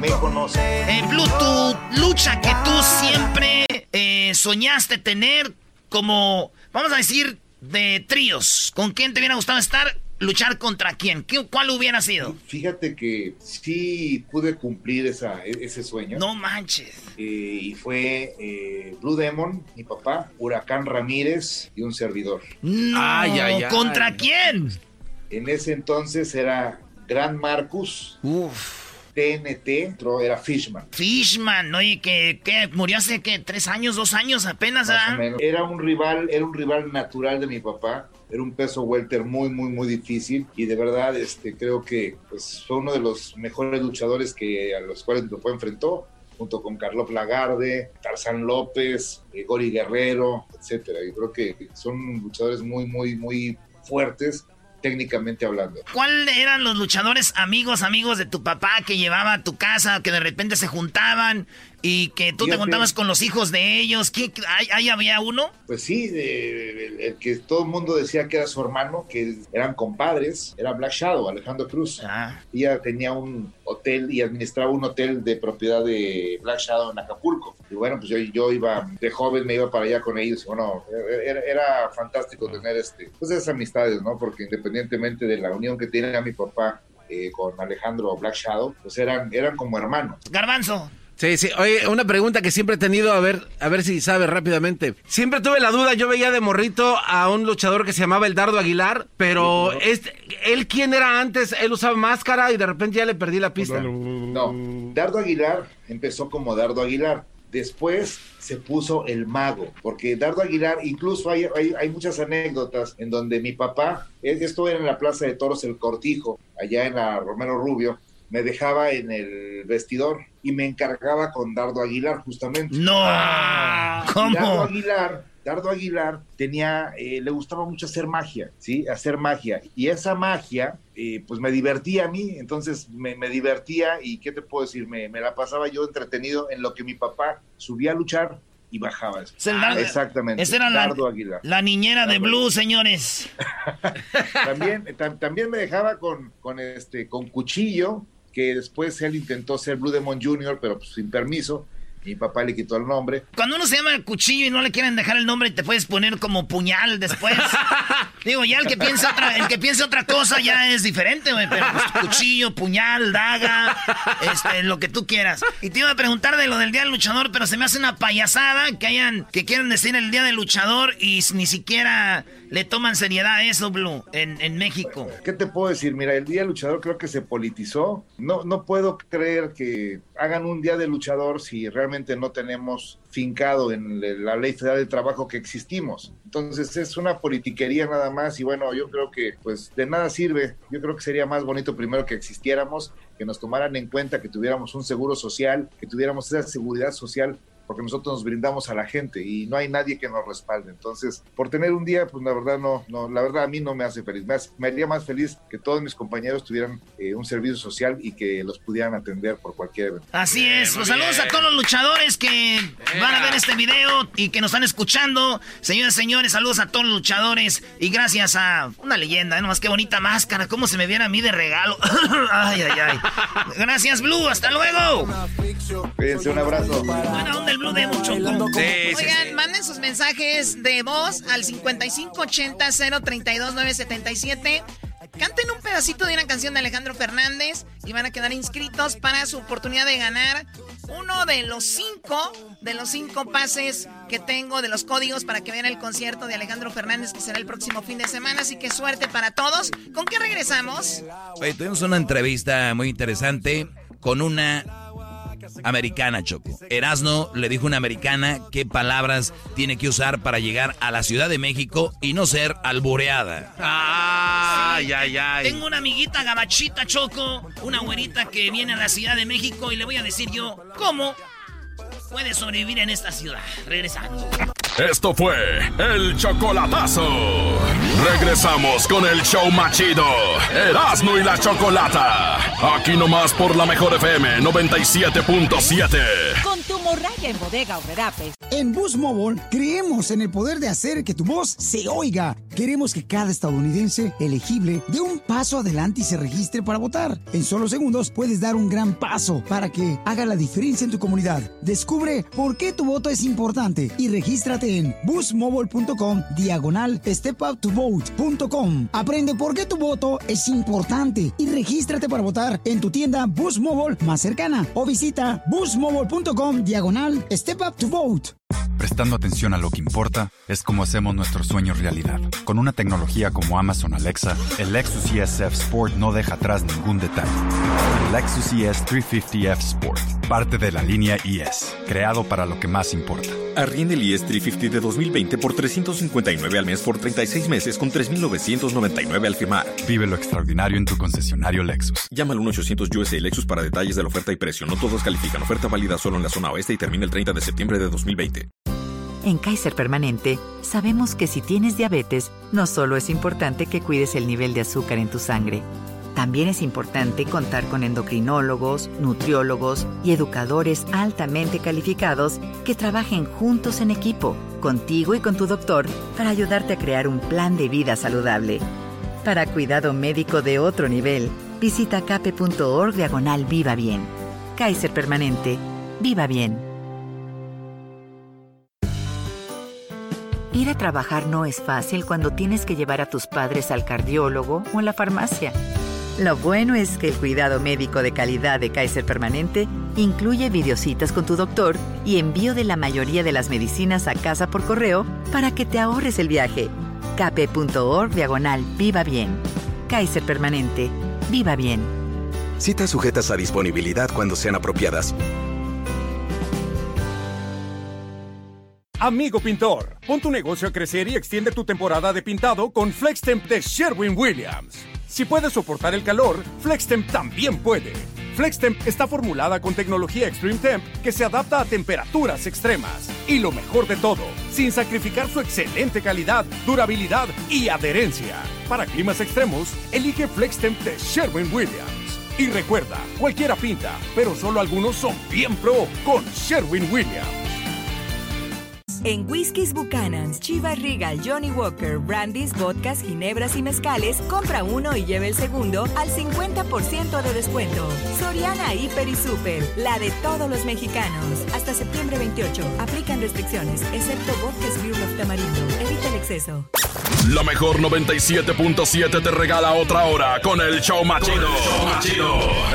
No sé. Eh, Blue, tu lucha que tú siempre eh, soñaste tener como, vamos a decir, de tríos. ¿Con quién te hubiera gustado estar? ¿Luchar contra quién? ¿Qué, ¿Cuál hubiera sido? Fíjate que sí pude cumplir esa, e, ese sueño. No manches. Eh, y fue eh, Blue Demon, mi papá, Huracán Ramírez y un servidor. No, ay, ay, ay. ¿contra quién? En ese entonces era Gran Marcus. Uf. TNT, otro era Fishman. Fishman, oye, que, que murió hace que tres años, dos años apenas. Más Era un rival, era un rival natural de mi papá. Era un peso welter muy, muy, muy difícil y de verdad, este, creo que pues, fue uno de los mejores luchadores que a los cuales mi papá enfrentó junto con Carlos Lagarde, Tarzán López, eh, Gori Guerrero, etcétera. Yo creo que son luchadores muy, muy, muy fuertes técnicamente hablando. ¿Cuáles eran los luchadores amigos, amigos de tu papá que llevaba a tu casa, que de repente se juntaban y que tú te contabas con los hijos de ellos? ¿Qué, ¿Ahí había uno? Pues sí, el, que todo el mundo decía que era su hermano, que eran compadres, era Black Shadow, Alejandro Cruz. Ah. Ella tenía un hotel y administraba un hotel de propiedad de Black Shadow en Acapulco. Y bueno, pues yo, yo iba de joven, me iba para allá con ellos. Bueno, era, era fantástico tener este, pues esas amistades, ¿no? Porque independientemente de la unión que tiene a mi papá eh, con Alejandro Black Shadow, pues eran, eran como hermanos. Garbanzo. Sí, sí. Oye, una pregunta que siempre he tenido, a ver, a ver si sabe rápidamente. Siempre tuve la duda, yo veía de morrito a un luchador que se llamaba el Dardo Aguilar, pero este, él quién era antes, él usaba máscara y de repente ya le perdí la pista. No, Dardo Aguilar empezó como Dardo Aguilar. Después se puso el mago, porque Dardo Aguilar, incluso hay, hay, hay, muchas anécdotas en donde mi papá, esto era en la Plaza de Toros El Cortijo, allá en la Romero Rubio, me dejaba en el vestidor y me encargaba con Dardo Aguilar justamente. No, ¿cómo? Dardo Aguilar, Dardo Aguilar tenía, eh, le gustaba mucho hacer magia, ¿sí? Hacer magia. Y esa magia, eh, pues me divertía a mí, entonces me, divertía y, ¿qué te puedo decir? Me, me, la pasaba yo entretenido en lo que mi papá subía a luchar y bajaba eso. Exactamente. Esa era Dardo la, Aguilar. la niñera de Blue, señores. también, también me dejaba con, con, este, con cuchillo que después él intentó ser Blue Demon Jr., pero pues, sin permiso. Mi papá le quitó el nombre. Cuando uno se llama cuchillo y no le quieren dejar el nombre, te puedes poner como puñal después. Digo, ya el que piensa otra, el que piensa otra cosa ya es diferente, güey. Pero pues, cuchillo, puñal, daga, este, lo que tú quieras. Y te iba a preguntar de lo del Día del Luchador, pero se me hace una payasada que hayan, que quieran decir el Día del Luchador y ni siquiera le toman seriedad a eso, Blue, en, en, México. ¿Qué te puedo decir? Mira, el Día del Luchador creo que se politizó. No, no puedo creer que hagan un Día del Luchador si realmente no tenemos fincado en la Ley Federal del Trabajo que existimos. Entonces es una politiquería nada más y bueno, yo creo que pues de nada sirve. Yo creo que sería más bonito primero que existiéramos, que nos tomaran en cuenta, que tuviéramos un seguro social, que tuviéramos esa seguridad social porque nosotros nos brindamos a la gente y no hay nadie que nos respalde. Entonces, por tener un día, pues la verdad no, no la verdad a mí no me hace feliz. Me, haría más feliz que todos mis compañeros tuvieran eh, un servicio social y que los pudieran atender por cualquier evento. Así es. Pues saludos a todos los luchadores que van a ver este video y que nos están escuchando. Señoras y señores, saludos a todos los luchadores y gracias a una leyenda, ¿eh? nomás qué bonita máscara, cómo se me viene a mí de regalo. ay, ay, ay. Gracias, Blue, hasta luego. Cuídense, un abrazo. Buena onda Blue de mucho. Oigan, manden sus mensajes de voz al 5580 032 977. Canten un pedacito de una canción de Alejandro Fernández y van a quedar inscritos para su oportunidad de ganar uno de los cinco, de los cinco pases que tengo, de los códigos para que vean el concierto de Alejandro Fernández que será el próximo fin de semana. Así que suerte para todos. ¿Con qué regresamos? Oye, tuvimos una entrevista muy interesante con una americana, Choco. Erasno le dijo a una americana qué palabras tiene que usar para llegar a la Ciudad de México y no ser alboreada. Ay, ay, ay. Tengo una amiguita gabachita, Choco, una güerita que viene a la Ciudad de México y le voy a decir yo, ¿cómo puede sobrevivir en esta ciudad? Regresando. Esto fue el chocolatazo. Regresamos con el show machido. Erasmo y la chocolata. Aquí nomás por la mejor FM 97.7. En bodega o En Boost Mobile creemos en el poder de hacer que tu voz se oiga. Queremos que cada estadounidense elegible dé un paso adelante y se registre para votar. En solo segundos puedes dar un gran paso para que haga la diferencia en tu comunidad. Descubre por qué tu voto es importante y regístrate en boostmobile.com diagonal stepuptovote.com. Aprende por qué tu voto es importante y regístrate para votar en tu tienda Boost Mobile más cercana o visita boostmobile.com diagonal step up to vote. Prestando atención a lo que importa es como hacemos nuestros sueños realidad. Con una tecnología como Amazon Alexa, el Lexus ESF Sport no deja atrás ningún detalle. El Lexus ES 350F Sport, parte de la línea ES, creado para lo que más importa. Arriende el ES 350 de 2020 por 359 al mes por 36 meses con 3.999 al firmar. Vive lo extraordinario en tu concesionario Lexus. Llama al 1-800 USA Lexus para detalles de la oferta y precio. No todos califican. Oferta válida solo en la zona oeste y termina el 30 de septiembre de 2020. En Kaiser Permanente sabemos que si tienes diabetes, no solo es importante que cuides el nivel de azúcar en tu sangre, también es importante contar con endocrinólogos, nutriólogos y educadores altamente calificados que trabajen juntos en equipo, contigo y con tu doctor, para ayudarte a crear un plan de vida saludable. Para cuidado médico de otro nivel, visita cape.org diagonal Viva Bien. Kaiser Permanente. Viva Bien. Ir a trabajar no es fácil cuando tienes que llevar a tus padres al cardiólogo o en la farmacia. Lo bueno es que el cuidado médico de calidad de Kaiser Permanente incluye videocitas con tu doctor y envío de la mayoría de las medicinas a casa por correo para que te ahorres el viaje. kp.org diagonal Viva Bien. Kaiser Permanente. Viva Bien. Citas sujetas a disponibilidad cuando sean apropiadas. Amigo pintor, pon tu negocio a crecer y extiende tu temporada de pintado con FlexTemp de Sherwin Williams. Si puedes soportar el calor, FlexTemp también puede. FlexTemp está formulada con tecnología Extreme Temp que se adapta a temperaturas extremas. Y lo mejor de todo, sin sacrificar su excelente calidad, durabilidad y adherencia. Para climas extremos, elige FlexTemp de Sherwin Williams. Y recuerda, cualquiera pinta, pero solo algunos son bien pro con Sherwin Williams. En Whiskies Buchanan's, Chivas Regal, Johnny Walker, Brandy's, Vodkas, Ginebras y Mezcales, compra uno y lleve el segundo al 50% de descuento. Soriana Hiper y Super, la de todos los mexicanos. Hasta septiembre 28. Aplican restricciones, excepto Vodkas Beer of Tamarindo. Evita el exceso. La mejor 97.7 te regala otra hora con el show machido.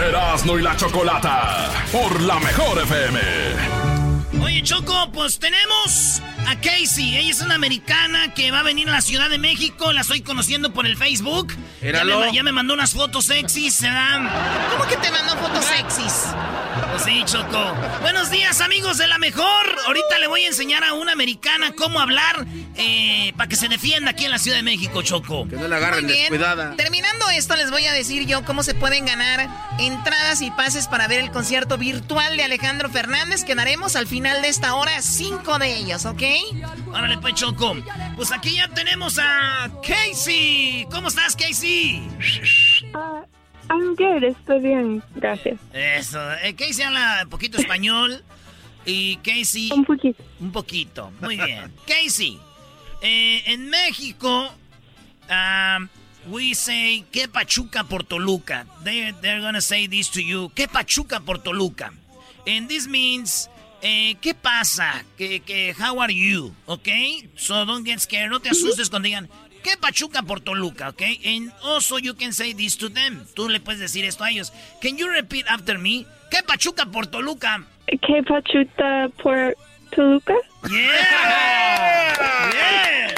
Erasmo y la chocolata. Por la mejor FM. Choco, pues tenemos a Casey. Ella es una americana que va a venir a la Ciudad de México. La estoy conociendo por el Facebook. Ya me, ya me, mandó unas fotos sexys. ¿Cómo que te mandó fotos sexys? Sí, Choco. Buenos días, amigos de la mejor. Ahorita le voy a enseñar a una americana cómo hablar eh, para que se defienda aquí en la Ciudad de México, Choco. Que no la agarren descuidada. Terminando esto, les voy a decir yo cómo se pueden ganar entradas y pases para ver el concierto virtual de Alejandro Fernández que daremos al final de esta hora, cinco de ellos, ¿ok? Órale, pues, Choco. Pues aquí ya tenemos a Casey. ¿Cómo estás, Casey? I'm good, estoy bien, gracias. Eso, eh, Casey habla un poquito español. Y Casey. Un poquito. Un poquito, muy bien. Casey, eh, en México, um, we say, ¿qué pachuca por Toluca? They, they're gonna say this to you, ¿qué pachuca por Toluca? And this means, eh, ¿qué pasa? Que, que, how are you? ¿Ok? So don't get scared, no te asustes cuando digan, ¿qué pachuca por Toluca? ¿Ok? And also you can say this to them. Tú le puedes decir esto a ellos. Can you repeat after me? ¿Qué pachuca por Toluca? ¿Qué pachuca por Toluca? Yeah! yeah!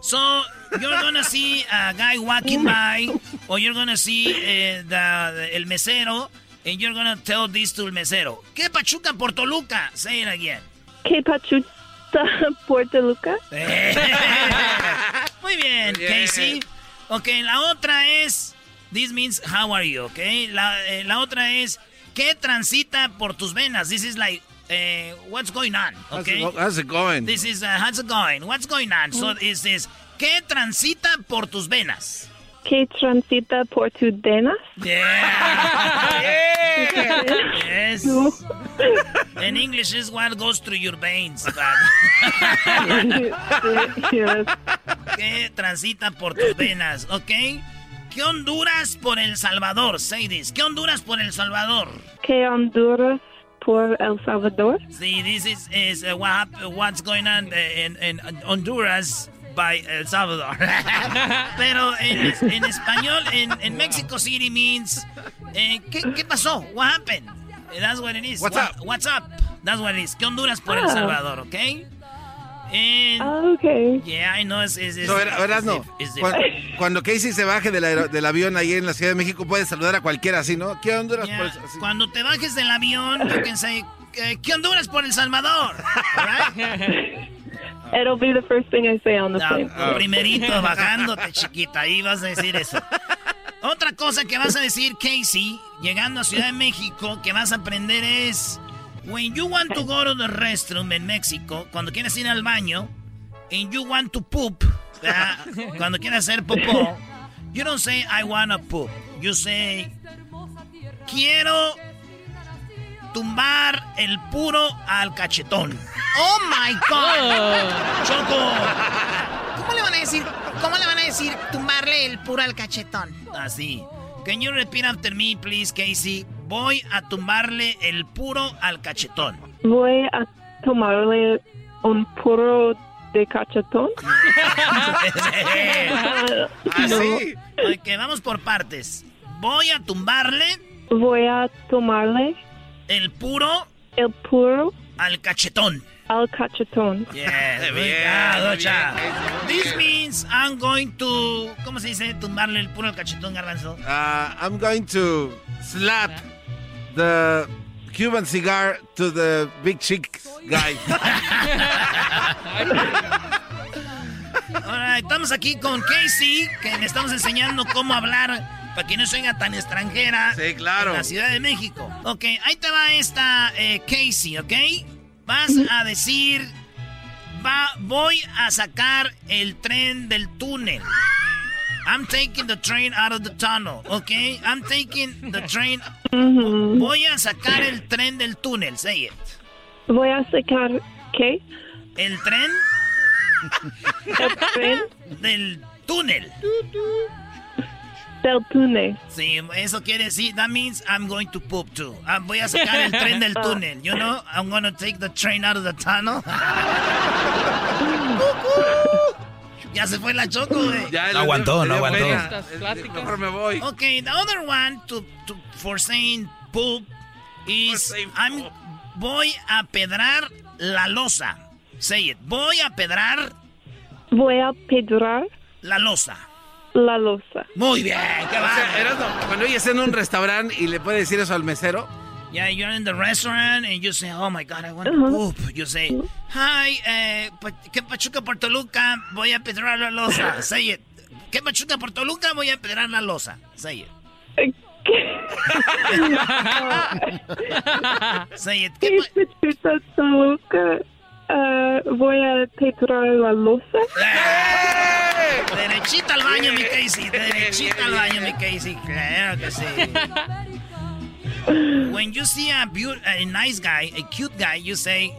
So, you're gonna see a guy walking by, or you're gonna see uh, the, el mesero, and you're gonna tell this to el mesero. ¿Qué pachuca por Toluca? Say it again. ¿Qué pachuca por Toluca? Muy bien, Casey. Ok, la otra es, this means how are you, ok? La, eh, la otra es, ¿qué transita por tus venas? This is like, uh, what's going on, okay? How's it, how's it going? This is, uh, how's it going? What's going on? So, is this, ¿qué transita por tus venas? ¿Qué transita por tus venas? Yeah. yeah. Yes. In English is what goes through your veins. yes. que transita por tus venas, ¿ok? ¿Qué Honduras por El Salvador? Say this. ¿Qué Honduras por El Salvador? ¿Qué Honduras por El Salvador? Sí, this is, is uh, what, what's going on in, in Honduras by El Salvador. Pero en, en español, en, en, Mexico City means, eh, ¿qué, ¿qué, pasó? What happened? That's what it is. What's what, up? What's up? That's what it is. ¿Qué Honduras por El ah. Salvador, ok? And, ah, okay. Yeah, I know. It's, it's, it's, no, verás, no. Cuando, cuando, Casey se baje del, del, avión ahí en la Ciudad de México, puede saludar a cualquiera así, ¿no? ¿Qué Honduras yeah. por el Cuando te bajes del avión, you can say, ¿qué Honduras por El Salvador? Right? It'll be the first thing I say on the no, plane. Primerito, bajándote, chiquita. Ahí vas a decir eso. Otra cosa que vas a decir, Casey, llegando a Ciudad de México, que vas a aprender es... When you want to go to the restroom en México, cuando quieres ir al baño, and you want to poop, cuando quieres hacer popó, you don't say I wanna poop. You say quiero tumbar el puro al cachetón. Oh my god. Choco. ¿Cómo le van a decir? ¿Cómo le van a decir tumbarle el puro al cachetón? Así. Can you repeat after me, please, Casey? Voy a tumbarle el puro al cachetón. Voy a tomarle un puro de cachetón. Así. Ok, vamos por partes. Voy a tumbarle. Voy a tomarle. El puro. El puro. Al cachetón. Al cachetón. Yeah, bien, This means I'm going to. ¿Cómo se dice? Tumbarle el puro al cachetón, garbanzo. Uh, I'm going to slap the Cuban cigar to the big chick guy. Ahora, estamos aquí con Casey, que le estamos enseñando cómo hablar para que no suena tan extranjera. Sí, claro. En la Ciudad de México. Ok, ahí te va esta eh, Casey, ¿ok? Vas a decir, va, voy a sacar el tren del túnel. I'm taking the train out of the tunnel, ¿ok? I'm taking the train. Voy a sacar el tren del túnel, say it. Voy a sacar, ¿qué? El tren. el tren. Del túnel. Del túnel. Sí, eso quiere decir, that means I'm going to poop too. Ah, voy a sacar el tren del túnel, you know? I'm going to take the train out of the tunnel. ya se fue la choco, güey. No aguantó, no aguantó. Mejor me voy. Okay, the other one to, to, for saying poop is I'm voy a pedrar la losa. Say it. Voy a pedrar. Voy a pedrar. La losa. La losa. Muy bien, qué va. cuando ella está en un restaurante y le puede decir eso al mesero. Yeah, you're in the restaurant and you say, oh my God, I want to poop. You say, hi, eh, ¿qué pachuca por Toluca? Voy a pedrar la losa. Say it. ¿Qué pachuca por Toluca? Voy a pedrar la losa. Say it. Say it. ¿Qué pachuca Toluca? Uh, voy a pedrar la losa. Derechita al baño, mi Casey. Derechita al baño, mi Casey. Claro que sí. When you see a, a nice guy, a cute guy, you say,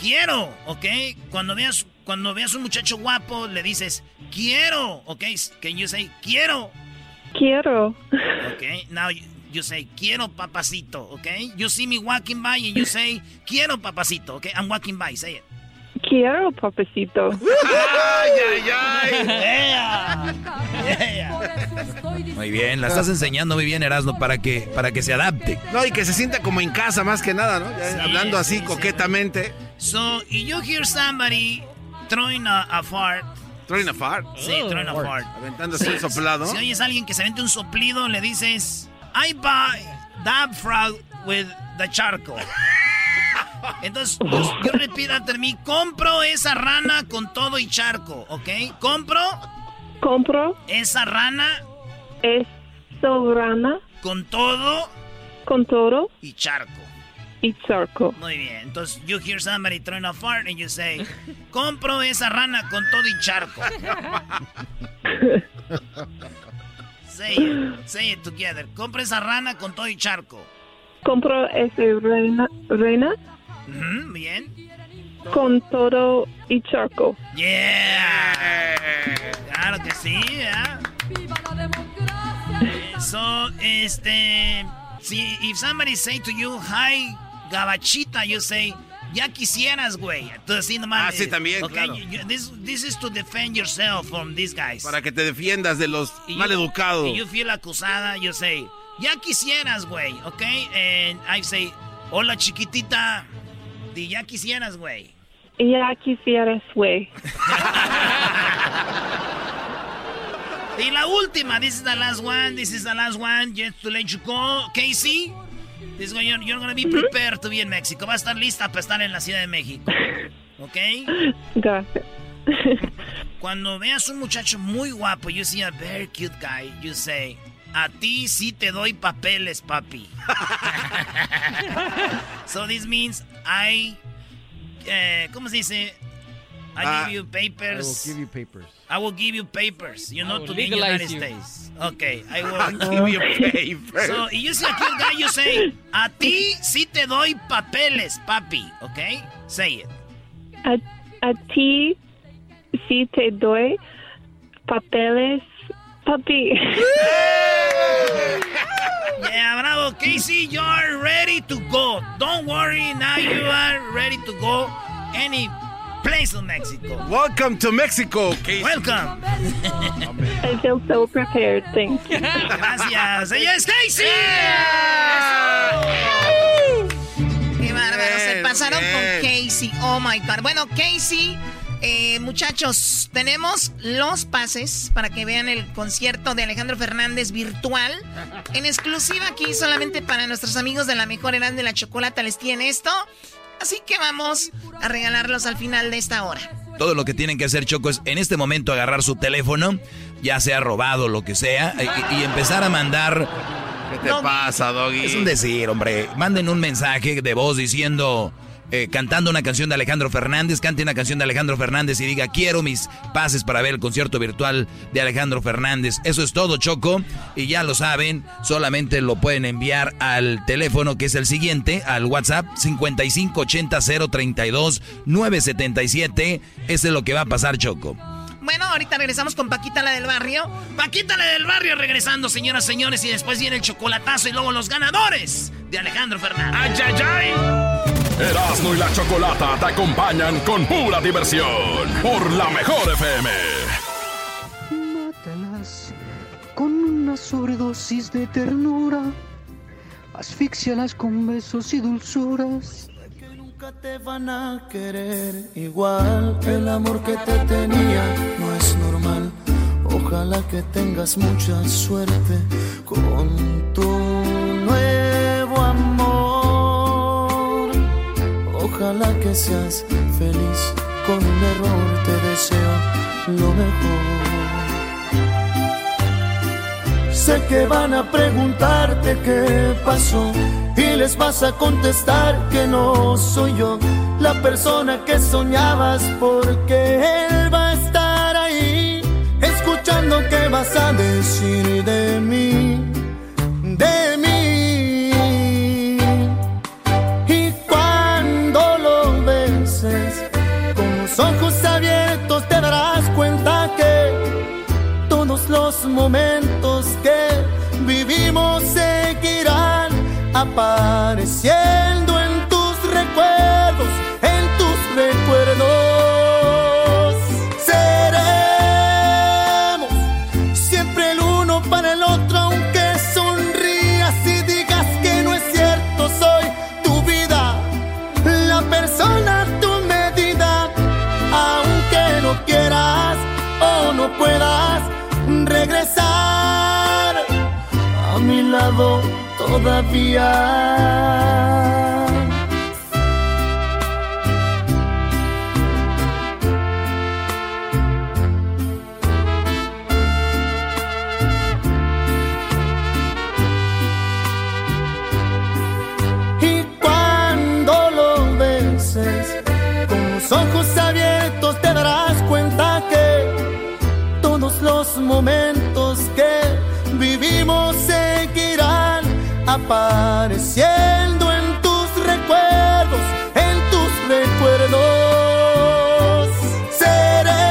quiero, ¿ok? Cuando veas, cuando veas un muchacho guapo, le dices, quiero, ¿ok? Can you say, quiero? Quiero. Ok, now you say, quiero papacito, okay? You see me walking by and you say, quiero papacito, okay? I'm walking by, say it. Quiero papacito. ¡Ay, ay, ay! Muy bien, la estás enseñando muy bien, Erasmo, para que, para que se adapte. No, y que se sienta como en casa más que nada, ¿no? hablando así coquetamente. So, you hear somebody throwing a, a fart. ¿Throwing a fart? Sí, throwing a fart. Aventándose un soplado. Si oyes a alguien que se avente un soplido, le dices... I buy that frog with the charcoal. Entonces, pues, yo repito ante mí, compro esa rana con todo y charco, ¿ok? Compro. Compro. Esa rana. Esa rana. Con todo. Con todo. Y charco. Y charco. Muy bien. Entonces, you hear somebody throwing a fart and you say, compro esa rana con todo y charco. Say it. Say it together. Compra esa rana con todo y charco. Compro esa reina. ¿Reina? Bien. Con todo y charco. Yeah. Claro que sí, ¿eh? So, este, si if somebody say to you, hi, gabachita, you say, ya quisieras, güey. Entonces, sí, nomás. Ah, sí, también, okay, claro. you- this, this is to defend yourself from these guys. Para que te defiendas de los Y mal you- educados. y you feel acusada, you say, ya quisieras, güey, ¿ok? And I say, hola, chiquitita. Di, ya quisieras, güey. Ya quisieras, güey. Y la última, this is the last one, this is the last one, just to let you go, Casey. This you're, you're gonna be prepared to be in Mexico. Va a estar lista para estar en la Ciudad de México. ¿Ok? Gracias. Cuando veas un muchacho muy guapo, you see a very cute guy, you say, a ti sí te doy papeles, papi. so this means I, eh, ¿cómo se dice? I Ah, give you papers. I will give you papers. I will give you papers, you know, to be in the legalize United you. States. Okay, I will I'll give you papers. So, y you see a cute guy, you say, a ti sí te doy papeles, papi, okay? Say it. A, a ti sí te doy papeles, papi. Yeah, bravo, Casey, you're ready to go. Don't worry, now you are ready to go any place in Mexico. Welcome to Mexico, Casey. Welcome. I feel so prepared, thank you. Gracias. Ella es Casey. Qué bárbaro, se pasaron bien. con Casey. Oh my God. Bueno, Casey, eh, muchachos, tenemos los pases para que vean el concierto de Alejandro Fernández virtual. En exclusiva aquí, solamente para nuestros amigos de la mejor edad de la chocolata les tiene esto. Así que vamos a regalarlos al final de esta hora. Todo lo que tienen que hacer, Choco, es en este momento agarrar su teléfono, ya sea robado, lo que sea, y, y empezar a mandar... ¿Qué te pasa, Doggy? Es un decir, hombre. Manden un mensaje de voz diciendo... eh, cantando una canción de Alejandro Fernández, cante una canción de Alejandro Fernández y diga quiero mis pases para ver el concierto virtual de Alejandro Fernández. Eso es todo, Choco. Y ya lo saben, solamente lo pueden enviar al teléfono que es el siguiente, al WhatsApp 5580-032-977. Ese es lo que va a pasar, Choco. Bueno, ahorita regresamos con Paquita, la del barrio. Paquita la del barrio regresando, señoras, señores, y después viene el chocolatazo y luego los ganadores de Alejandro Fernández. ¡Ay, ay, ay! Erasmo y la Chocolata te acompañan con pura diversión por la mejor FM. Mátalas con una sobredosis de ternura. Asfixialas con besos y dulzuras. Nunca te van a querer igual. El amor que te tenía no es normal. Ojalá que tengas mucha suerte con tu nuevo Ojalá que seas feliz con un error. Te deseo lo mejor. Sé que van a preguntarte qué pasó y les vas a contestar que no soy yo la persona que soñabas porque él va a estar ahí escuchando qué vas a decir de mí, de los momentos que vivimos seguirán apareciendo todavía. Y cuando lo beses con los ojos abiertos te darás cuenta que todos los momentos apareciendo en tus recuerdos, en tus recuerdos. Seremos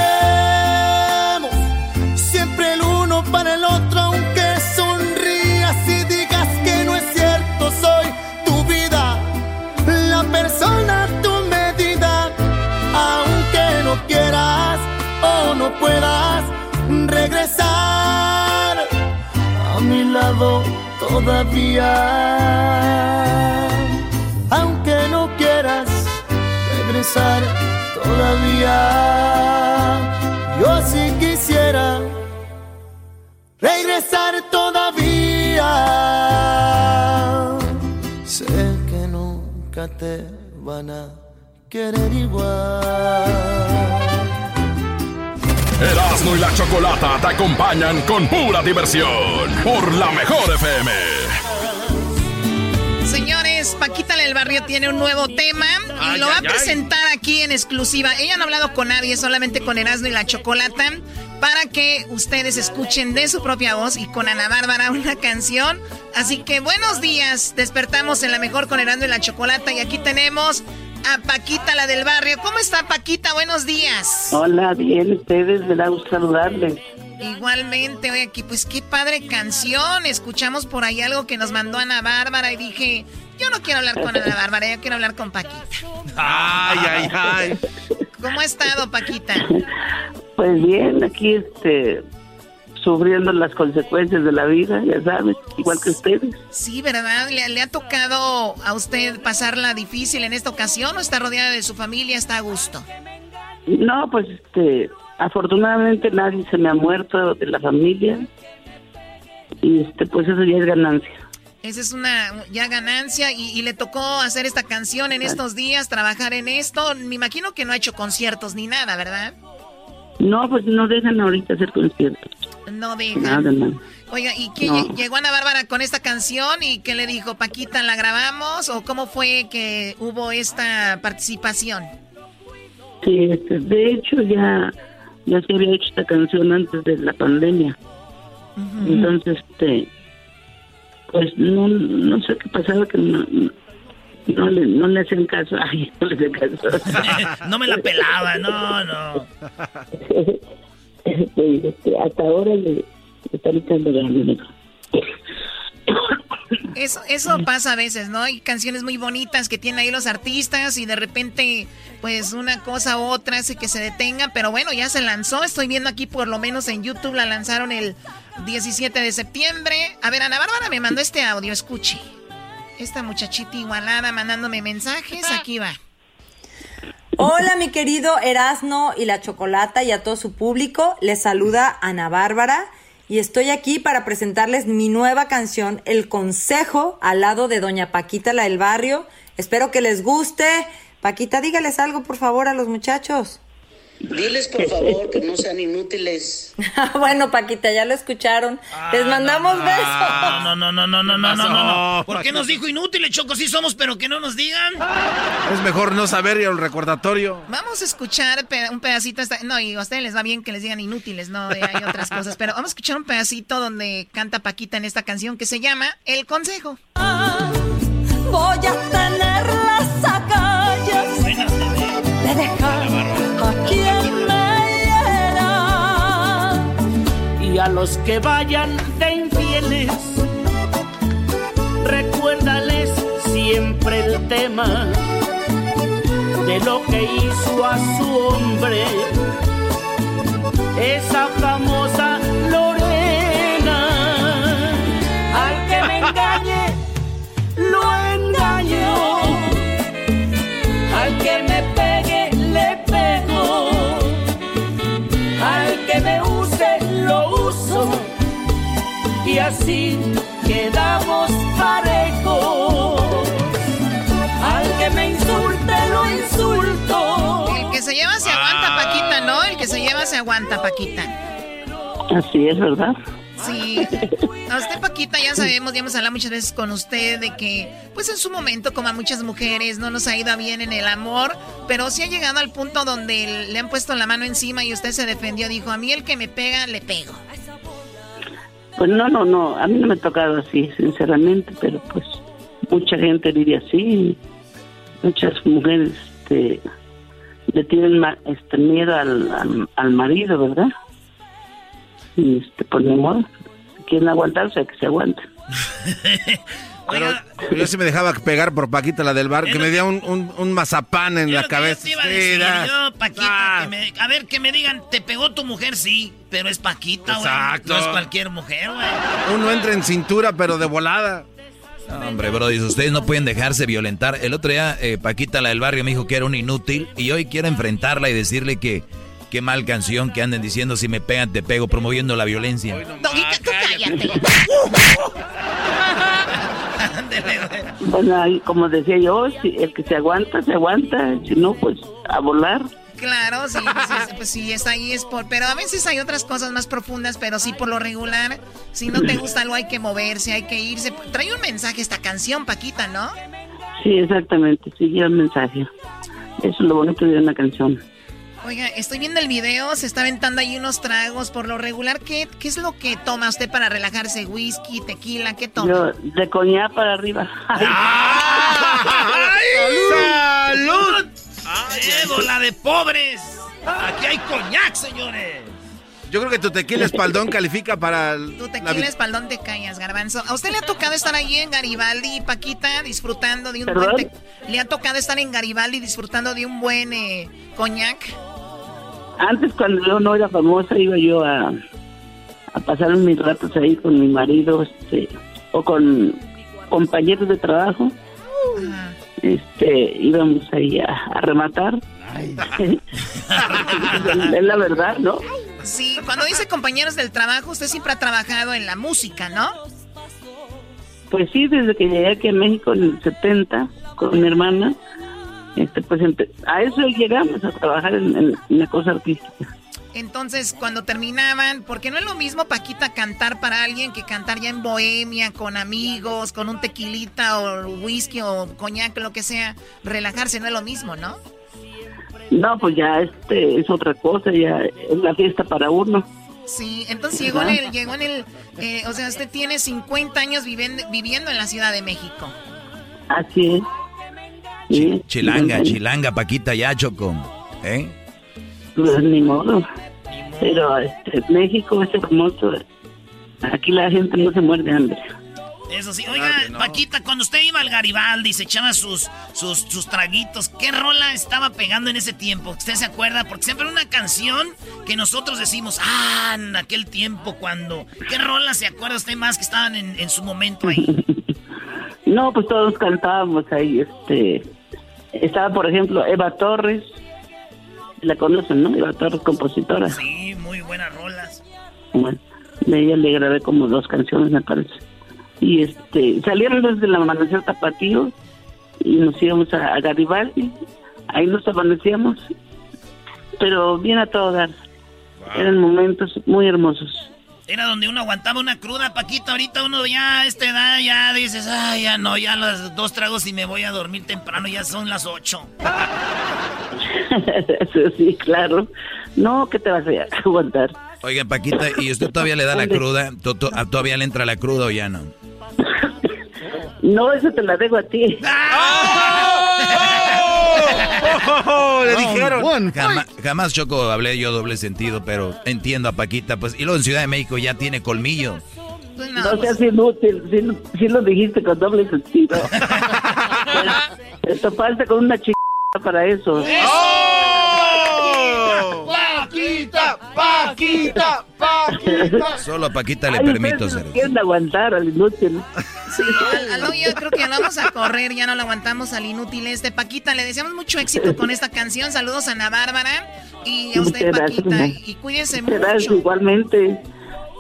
siempre el uno para el otro, aunque sonrías y digas que no es cierto. Soy tu vida, la persona tu medida, aunque no quieras o no puedas regresar a mi lado todavía. Aunque no quieras regresar todavía, yo sí quisiera regresar todavía. Sé que nunca te van a querer igual. Erasmo y la Chocolata te acompañan con pura diversión por la mejor FM. Señores, Paquita del Barrio tiene un nuevo tema y lo va a presentar aquí en exclusiva. Ella no ha hablado con nadie, solamente con Erasmo y la Chocolata, para que ustedes escuchen de su propia voz y con Ana Bárbara una canción. Así que buenos días, despertamos en la mejor con Erasmo y la Chocolata y aquí tenemos a Paquita, la del barrio. ¿Cómo está Paquita? Buenos días. Hola, bien, ustedes, me da gusto saludarles. Igualmente, oye, aquí, pues qué padre canción. Escuchamos por ahí algo que nos mandó Ana Bárbara y dije, yo no quiero hablar con Ana Bárbara, yo quiero hablar con Paquita. Ay, ay, ay. ¿Cómo ha estado, Paquita? Pues bien, aquí este sufriendo las consecuencias de la vida, ya sabes, igual que ustedes. Sí, ¿verdad? ¿Le, ha tocado a usted pasarla difícil en esta ocasión o está rodeada de su familia, está a gusto? No, pues este, afortunadamente nadie se me ha muerto de la familia y este, pues eso ya es ganancia. Esa es una ya ganancia y, le tocó hacer esta canción en estos días, trabajar en esto. Me imagino que no ha hecho conciertos ni nada, ¿verdad? No, pues no dejan ahorita hacer conciertos. No dejan. Oiga, ¿y qué llegó Ana Bárbara con esta canción y qué le dijo? Paquita, ¿la grabamos o cómo fue que hubo esta participación? Sí, este, de hecho ya, ya se había hecho esta canción antes de la pandemia. Entonces, este, pues no, no sé qué pasaba, que no, no le, no le hacen caso. Ay, no le hacen caso. no me la pelaba, no, no. Este, hasta ahora le, están echando ganas. Eso, eso pasa a veces, ¿no? Hay canciones muy bonitas que tienen ahí los artistas y de repente, pues una cosa u otra hace que se detenga, pero bueno, ya se lanzó. Estoy viendo aquí, por lo menos en YouTube, la lanzaron el 17 de septiembre. A ver, Ana Bárbara me mandó este audio, escuche. Esta muchachita igualada mandándome mensajes, aquí va. Hola, mi querido Erasno y la Chocolata y a todo su público. Les saluda Ana Bárbara y estoy aquí para presentarles mi nueva canción, El Consejo, al lado de Doña Paquita, la del barrio. Espero que les guste. Paquita, dígales algo, por favor, a los muchachos. Diles por favor que no sean inútiles. bueno, Paquita, ya lo escucharon. Les mandamos besos. No, no, no, no, no, no, no, no, ¿Por qué nos dijo inútiles, Choco? Sí somos, pero que no nos digan. Es mejor no saber y el recordatorio. Vamos a escuchar un pedacito. No, y a ustedes les va bien que les digan inútiles, no, hay otras cosas. Pero vamos a escuchar un pedacito donde canta Paquita en esta canción que se llama El Consejo. Voy a tener las agallas de dejar quien me hiera. Y a los que vayan de infieles, recuérdales siempre el tema de lo que hizo a su hombre esa famosa y así quedamos parejos. Al que me insulte lo insulto. El que se lleva se aguanta, Paquita, ¿no? El que se lleva se aguanta, Paquita. Así es, ¿verdad? Sí. A usted, Paquita, ya sabemos, ya hemos hablado muchas veces con usted de que, pues en su momento, como a muchas mujeres, no nos ha ido bien en el amor, pero sí ha llegado al punto donde le han puesto la mano encima y usted se defendió, dijo, a mí el que me pega, le pego. Pues no, no, no, a mí no me ha tocado así, sinceramente, pero pues mucha gente vive así, muchas mujeres este, le tienen este, miedo al, al, marido, ¿verdad? Y este, pues ni modo, quieren aguantarse, que se aguanten. Pero yo sí me dejaba pegar por Paquita, la del bar, que me dio un, mazapán en la cabeza. Paquita, a ver, que me digan, ¿te pegó tu mujer? Sí, pero es Paquita, güey. No es cualquier mujer, güey. Uno entra en cintura, pero de volada. hombre, bro, dice, ustedes no pueden dejarse violentar. El otro día, eh, Paquita, la del barrio, me dijo que era un inútil y hoy quiero enfrentarla y decirle que qué mal canción que anden diciendo si me pegan te pego, promoviendo la violencia. tú cállate. bueno, ahí, como decía yo, si el que se aguanta, se aguanta, si no, pues a volar. Claro, sí, pues sí, está ahí es por, pero a veces hay otras cosas más profundas, pero sí por lo regular, si no te gusta algo hay que moverse, hay que irse. Trae un mensaje esta canción, Paquita, ¿no? Sí, exactamente, sí, el mensaje. Eso es lo bonito de una canción. Oiga, estoy viendo el video, se está aventando ahí unos tragos. Por lo regular, ¿qué, qué es lo que toma usted para relajarse? ¿Whisky, tequila? ¿Qué toma? Yo, de coñac para arriba. ¡Ay! ¡Salud! ¡Salud! la de pobres! Aquí hay coñac, señores. Yo creo que tu tequila espaldón califica para... Tu tequila espaldón te callas, garbanzo. ¿A usted le ha tocado estar ahí en Garibaldi, Paquita, disfrutando de un buen... ¿Le ha tocado estar en Garibaldi disfrutando de un buen eh, coñac? Antes, cuando yo no era famosa, iba yo a, a pasar mis ratos ahí con mi marido este, o con compañeros de trabajo. Este, íbamos ahí a, rematar. es la verdad, ¿no? Sí, cuando dice compañeros del trabajo, usted siempre ha trabajado en la música, ¿no? Pues sí, desde que llegué aquí a México en el 70 con mi hermana, este, pues a eso llegamos, a trabajar en, la cosa artística. Entonces, cuando terminaban, porque no es lo mismo, Paquita, cantar para alguien que cantar ya en bohemia, con amigos, con un tequilita o whisky o coñac, lo que sea, relajarse no es lo mismo, ¿no? No, pues ya este es otra cosa, ya es la fiesta para uno. Sí, entonces llegó en el, llegó en el, eh, o sea, usted tiene 50 años viviendo, viviendo en la Ciudad de México. Así es. Chilanga, chilanga, Paquita, ya, Choco. ¿Eh? Pues ni modo. Pero este, México es hermoso. Aquí la gente no se muerde hambre. Eso sí. Oiga, Paquita, cuando usted iba al Garibaldi y se echaba sus, sus, sus traguitos, ¿qué rola estaba pegando en ese tiempo? ¿Usted se acuerda? Porque siempre una canción que nosotros decimos, ah, en aquel tiempo cuando... ¿Qué rola se acuerda usted más que estaban en, en su momento ahí? no, pues todos cantábamos ahí, este... Estaba, por ejemplo, Eva Torres. La conocen, ¿no? Eva Torres, compositora. Sí, muy buenas rolas. Bueno, de ella le grabé como dos canciones, me parece y este salieron desde el amanecer tapatío y nos íbamos a, Garibaldi ahí nos amanecíamos pero bien a todo dar eran momentos muy hermosos era donde uno aguantaba una cruda, Paquito. Ahorita uno ya a esta edad ya dices, ay, ya no, ya los dos tragos y me voy a dormir temprano, ya son las ocho. sí, claro. No, ¿qué te vas a aguantar? Oigan, Paquita, ¿y usted todavía le da la cruda? ¿Todavía le entra la cruda o ya no? No, eso te la dejo a ti. ¡Oh! le dijeron. Jamás, Choco hablé yo doble sentido, pero entiendo a Paquita, pues. Y luego en Ciudad de México ya tiene colmillo. Pues no, seas pues. inútil, si, lo dijiste con doble sentido. Esto falta con una chica para eso. Paquita, Paquita, Paquita. Solo a Paquita le permito ser. Quieren aguantar al inútil. Sí, yo creo que ya vamos a correr, ya no lo aguantamos al inútil este. Paquita, le deseamos mucho éxito con esta canción. Saludos a Ana Bárbara y a usted, Paquita. Y cuídense mucho. igualmente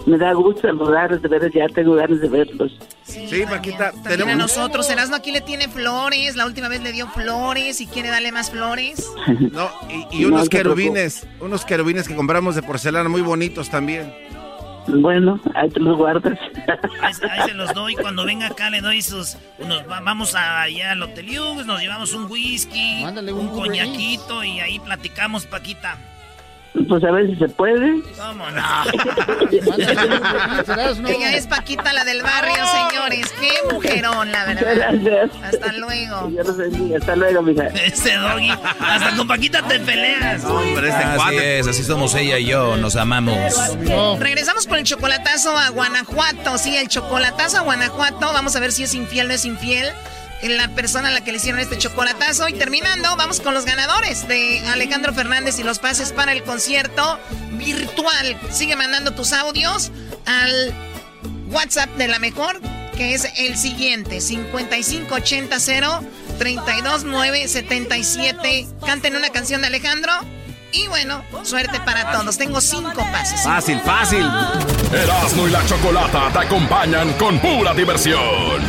me da gusto saludarlos, de veras ya tengo ganas de verlos. Sí, Paquita, tenemos... a nosotros, Erasmo aquí le tiene flores, la última vez le dio flores y quiere darle más flores. No, y, unos querubines, unos querubines que compramos de porcelana muy bonitos también. Bueno, ahí te los guardas. Ahí, se los doy. Cuando venga acá le doy sus... Nos vamos allá al Hotel nos llevamos un whisky, un coñaquito y ahí platicamos, Paquita. Pues a ver si se puede. ¿Cómo no? Ella es Paquita, la del barrio, señores. Qué mujerón, la verdad. Hasta luego. Hasta luego, mija. Ese doggy. Hasta con Paquita te peleas. Hombre, este así es, así somos ella y yo, nos amamos. Regresamos con el chocolatazo a Guanajuato. Sí, el chocolatazo a Guanajuato. Vamos a ver si es infiel o no es infiel la persona a la que le hicieron este chocolatazo. Y terminando, vamos con los ganadores de Alejandro Fernández y los pases para el concierto virtual. Sigue mandando tus audios al WhatsApp de la mejor, que es el siguiente: 5580 32977. Canten una canción de Alejandro. Y bueno, suerte para todos. Tengo cinco pases. Fácil, fácil. Erasmo y la Chocolata te acompañan con pura diversión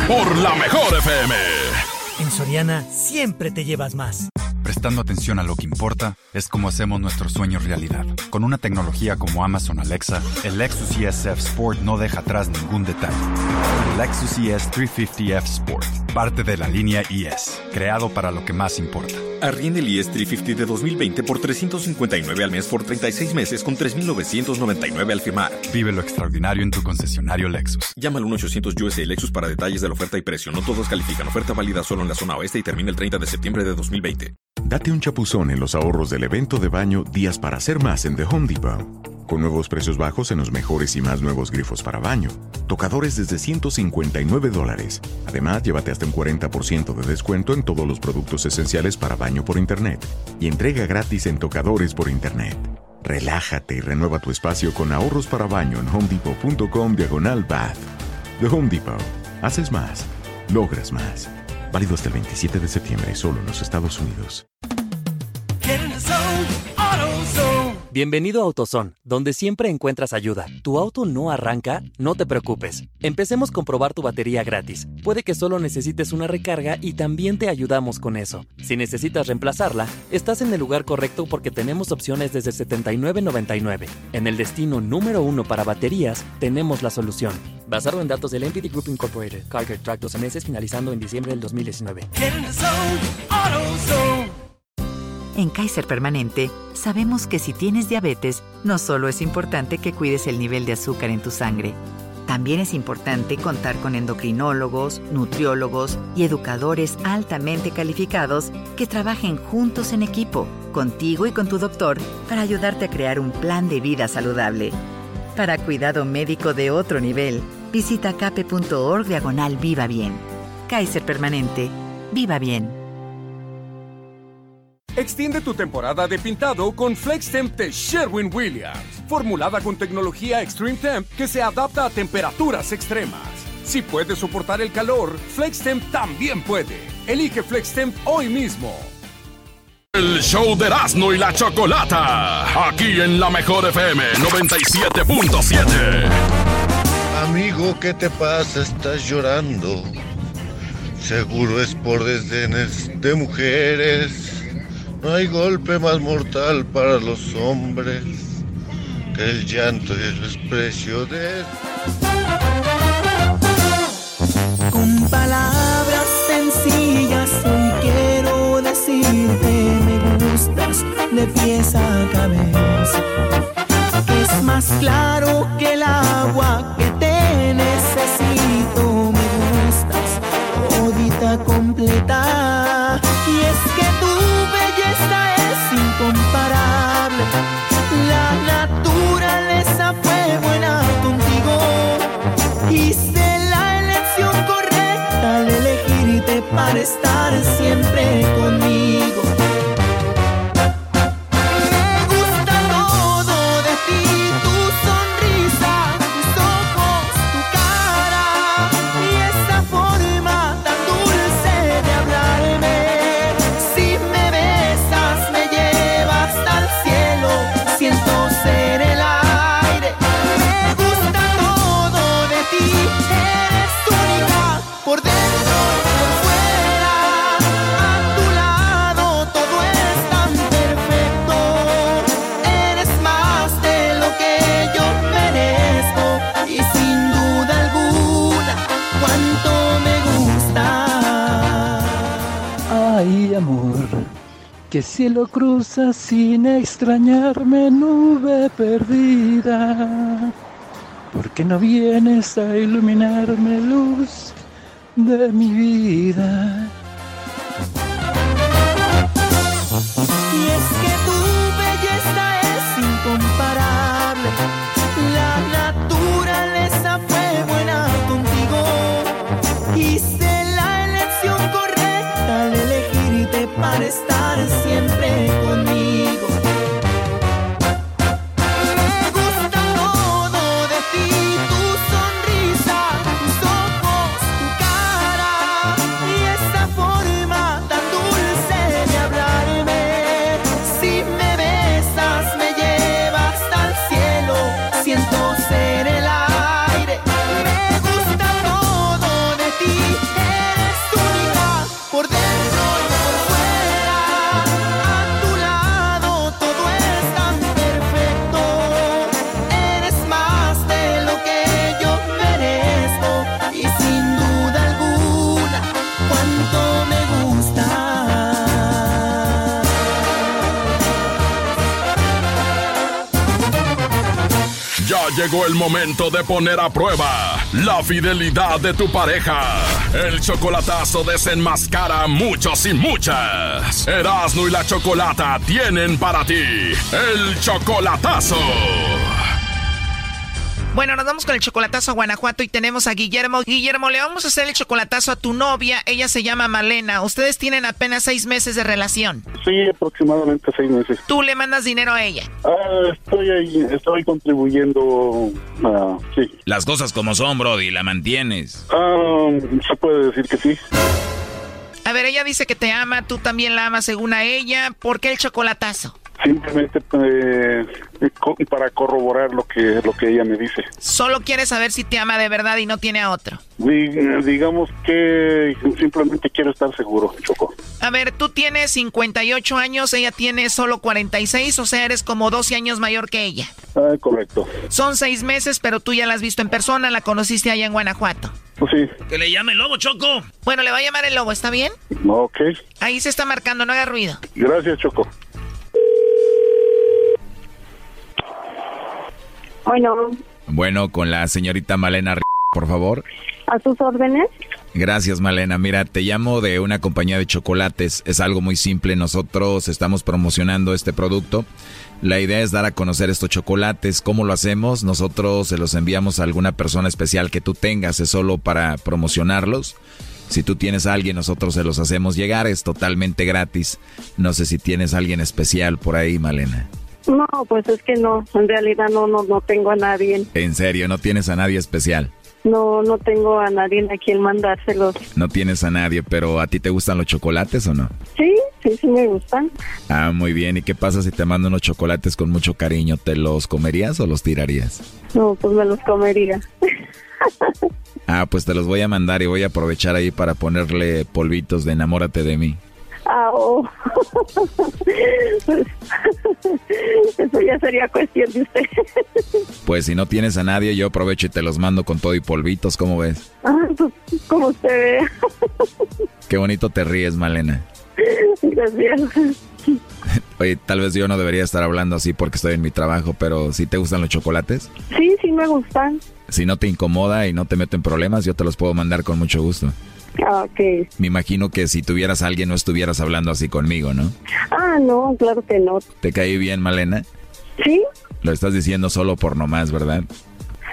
por la mejor FM. En Soriana siempre te llevas más. Prestando atención a lo que importa es como hacemos nuestros sueños realidad. Con una tecnología como Amazon Alexa, el Lexus ESF Sport no deja atrás ningún detalle. El Lexus ES 350F Sport, parte de la línea ES, creado para lo que más importa. Arriende el ES 350 de 2020 por 359 al mes por 36 meses con 3.999 al firmar. Vive lo extraordinario en tu concesionario Lexus. Llama al 1-800 USA Lexus para detalles de la oferta y precio. No todos califican. Oferta válida solo en la zona oeste y termina el 30 de septiembre de 2020. Date un chapuzón en los ahorros del evento de baño Días para hacer más en The Home Depot. Con nuevos precios bajos en los mejores y más nuevos grifos para baño. Tocadores desde 159 dólares. Además, llévate hasta un 40% de descuento en todos los productos esenciales para baño por Internet. Y entrega gratis en tocadores por Internet. Relájate y renueva tu espacio con ahorros para baño en homedepot.com diagonal bath. The Home Depot. Haces más. Logras más. Válido hasta el 27 de septiembre solo en los Estados Unidos. Bienvenido a AutoZone, donde siempre encuentras ayuda. ¿Tu auto no arranca? No te preocupes. Empecemos con probar tu batería gratis. Puede que solo necesites una recarga y también te ayudamos con eso. Si necesitas reemplazarla, estás en el lugar correcto porque tenemos opciones desde $79.99. En el destino número uno para baterías, tenemos la solución. Basado en datos del MPD Group Incorporated, Carger Track 12 meses finalizando en diciembre del 2019. En Kaiser Permanente sabemos que si tienes diabetes, no solo es importante que cuides el nivel de azúcar en tu sangre, también es importante contar con endocrinólogos, nutriólogos y educadores altamente calificados que trabajen juntos en equipo, contigo y con tu doctor, para ayudarte a crear un plan de vida saludable. Para cuidado médico de otro nivel, visita cape.org diagonal Viva Bien. Kaiser Permanente. Viva Bien. Extiende tu temporada de pintado con FlexTemp de Sherwin Williams. Formulada con tecnología Extreme Temp que se adapta a temperaturas extremas. Si puedes soportar el calor, FlexTemp también puede. Elige FlexTemp hoy mismo. El show de Erasmo y la Chocolata. Aquí en la mejor FM 97.7. Amigo, ¿qué te pasa? Estás llorando. Seguro es por desdenes de mujeres no hay golpe más mortal para los hombres que el llanto y el desprecio de... Con palabras sencillas hoy quiero decirte me gustas de pies a cabeza. es más claro que el agua que te necesito, me gustas, todita completa. Para estar siempre conmigo. Cielo cruza sin extrañarme nube perdida. ¿Por qué no vienes a iluminarme luz de mi vida? Y es que tu belleza es incomparable. La naturaleza fue buena contigo. Hice la elección correcta al elegirte para estar siempre llegó el momento de poner a prueba la fidelidad de tu pareja. El chocolatazo desenmascara a muchos y muchas. Erasmo y la chocolata tienen para ti el chocolatazo. Bueno, nos vamos con el chocolatazo a Guanajuato y tenemos a Guillermo. Guillermo, le vamos a hacer el chocolatazo a tu novia. Ella se llama Malena. Ustedes tienen apenas seis meses de relación. Sí, aproximadamente seis meses. Tú le mandas dinero a ella. Ah, estoy ahí, estoy contribuyendo. ah, sí. Las cosas como son, Brody, la mantienes. Ah, se puede decir que sí. A ver, ella dice que te ama, tú también la amas según a ella. ¿Por qué el chocolatazo? Simplemente eh, co- para corroborar lo que lo que ella me dice. Solo quiere saber si te ama de verdad y no tiene a otro. Di- digamos que simplemente quiero estar seguro, Choco. A ver, tú tienes 58 años, ella tiene solo 46, o sea, eres como 12 años mayor que ella. Ah, correcto. Son seis meses, pero tú ya la has visto en persona, la conociste allá en Guanajuato. Pues sí. Que le llame el lobo, Choco. Bueno, le va a llamar el lobo, ¿está bien? Ok. Ahí se está marcando, no haga ruido. Gracias, Choco. Bueno, Bueno, con la señorita Malena, por favor. a sus órdenes. Gracias, Malena. Mira, te llamo de una compañía de chocolates. Es algo muy simple. Nosotros estamos promocionando este producto. La idea es dar a conocer estos chocolates. ¿Cómo lo hacemos? Nosotros se los enviamos a alguna persona especial que tú tengas. Es solo para promocionarlos. Si tú tienes a alguien, nosotros se los hacemos llegar. Es totalmente gratis. No sé si tienes a alguien especial por ahí, Malena. No, pues es que no, en realidad no, no, no tengo a nadie. En serio, no tienes a nadie especial. No, no tengo a nadie a quien mandárselos. No tienes a nadie, pero ¿a ti te gustan los chocolates o no? Sí, sí, sí me gustan. Ah, muy bien. ¿Y qué pasa si te mando unos chocolates con mucho cariño? ¿Te los comerías o los tirarías? No, pues me los comería. Ah, pues te los voy a mandar y voy a aprovechar ahí para ponerle polvitos de enamórate de mí. Ah, oh. Eso ya sería cuestión de usted. Pues si no tienes a nadie, yo aprovecho y te los mando con todo y polvitos, ¿cómo ves? Ah, pues, como usted vea. Qué bonito te ríes, Malena. Gracias. Oye, tal vez yo no debería estar hablando así porque estoy en mi trabajo, pero si te gustan los chocolates, Sí, sí me gustan. si no te incomoda y no te meto en problemas, yo te los puedo mandar con mucho gusto. Ah, ok. Me imagino que si tuvieras a alguien no estuvieras hablando así conmigo, ¿no? Ah, no, claro que no. ¿Te caí bien, Malena? ¿Sí? Lo estás diciendo solo por nomás, ¿verdad?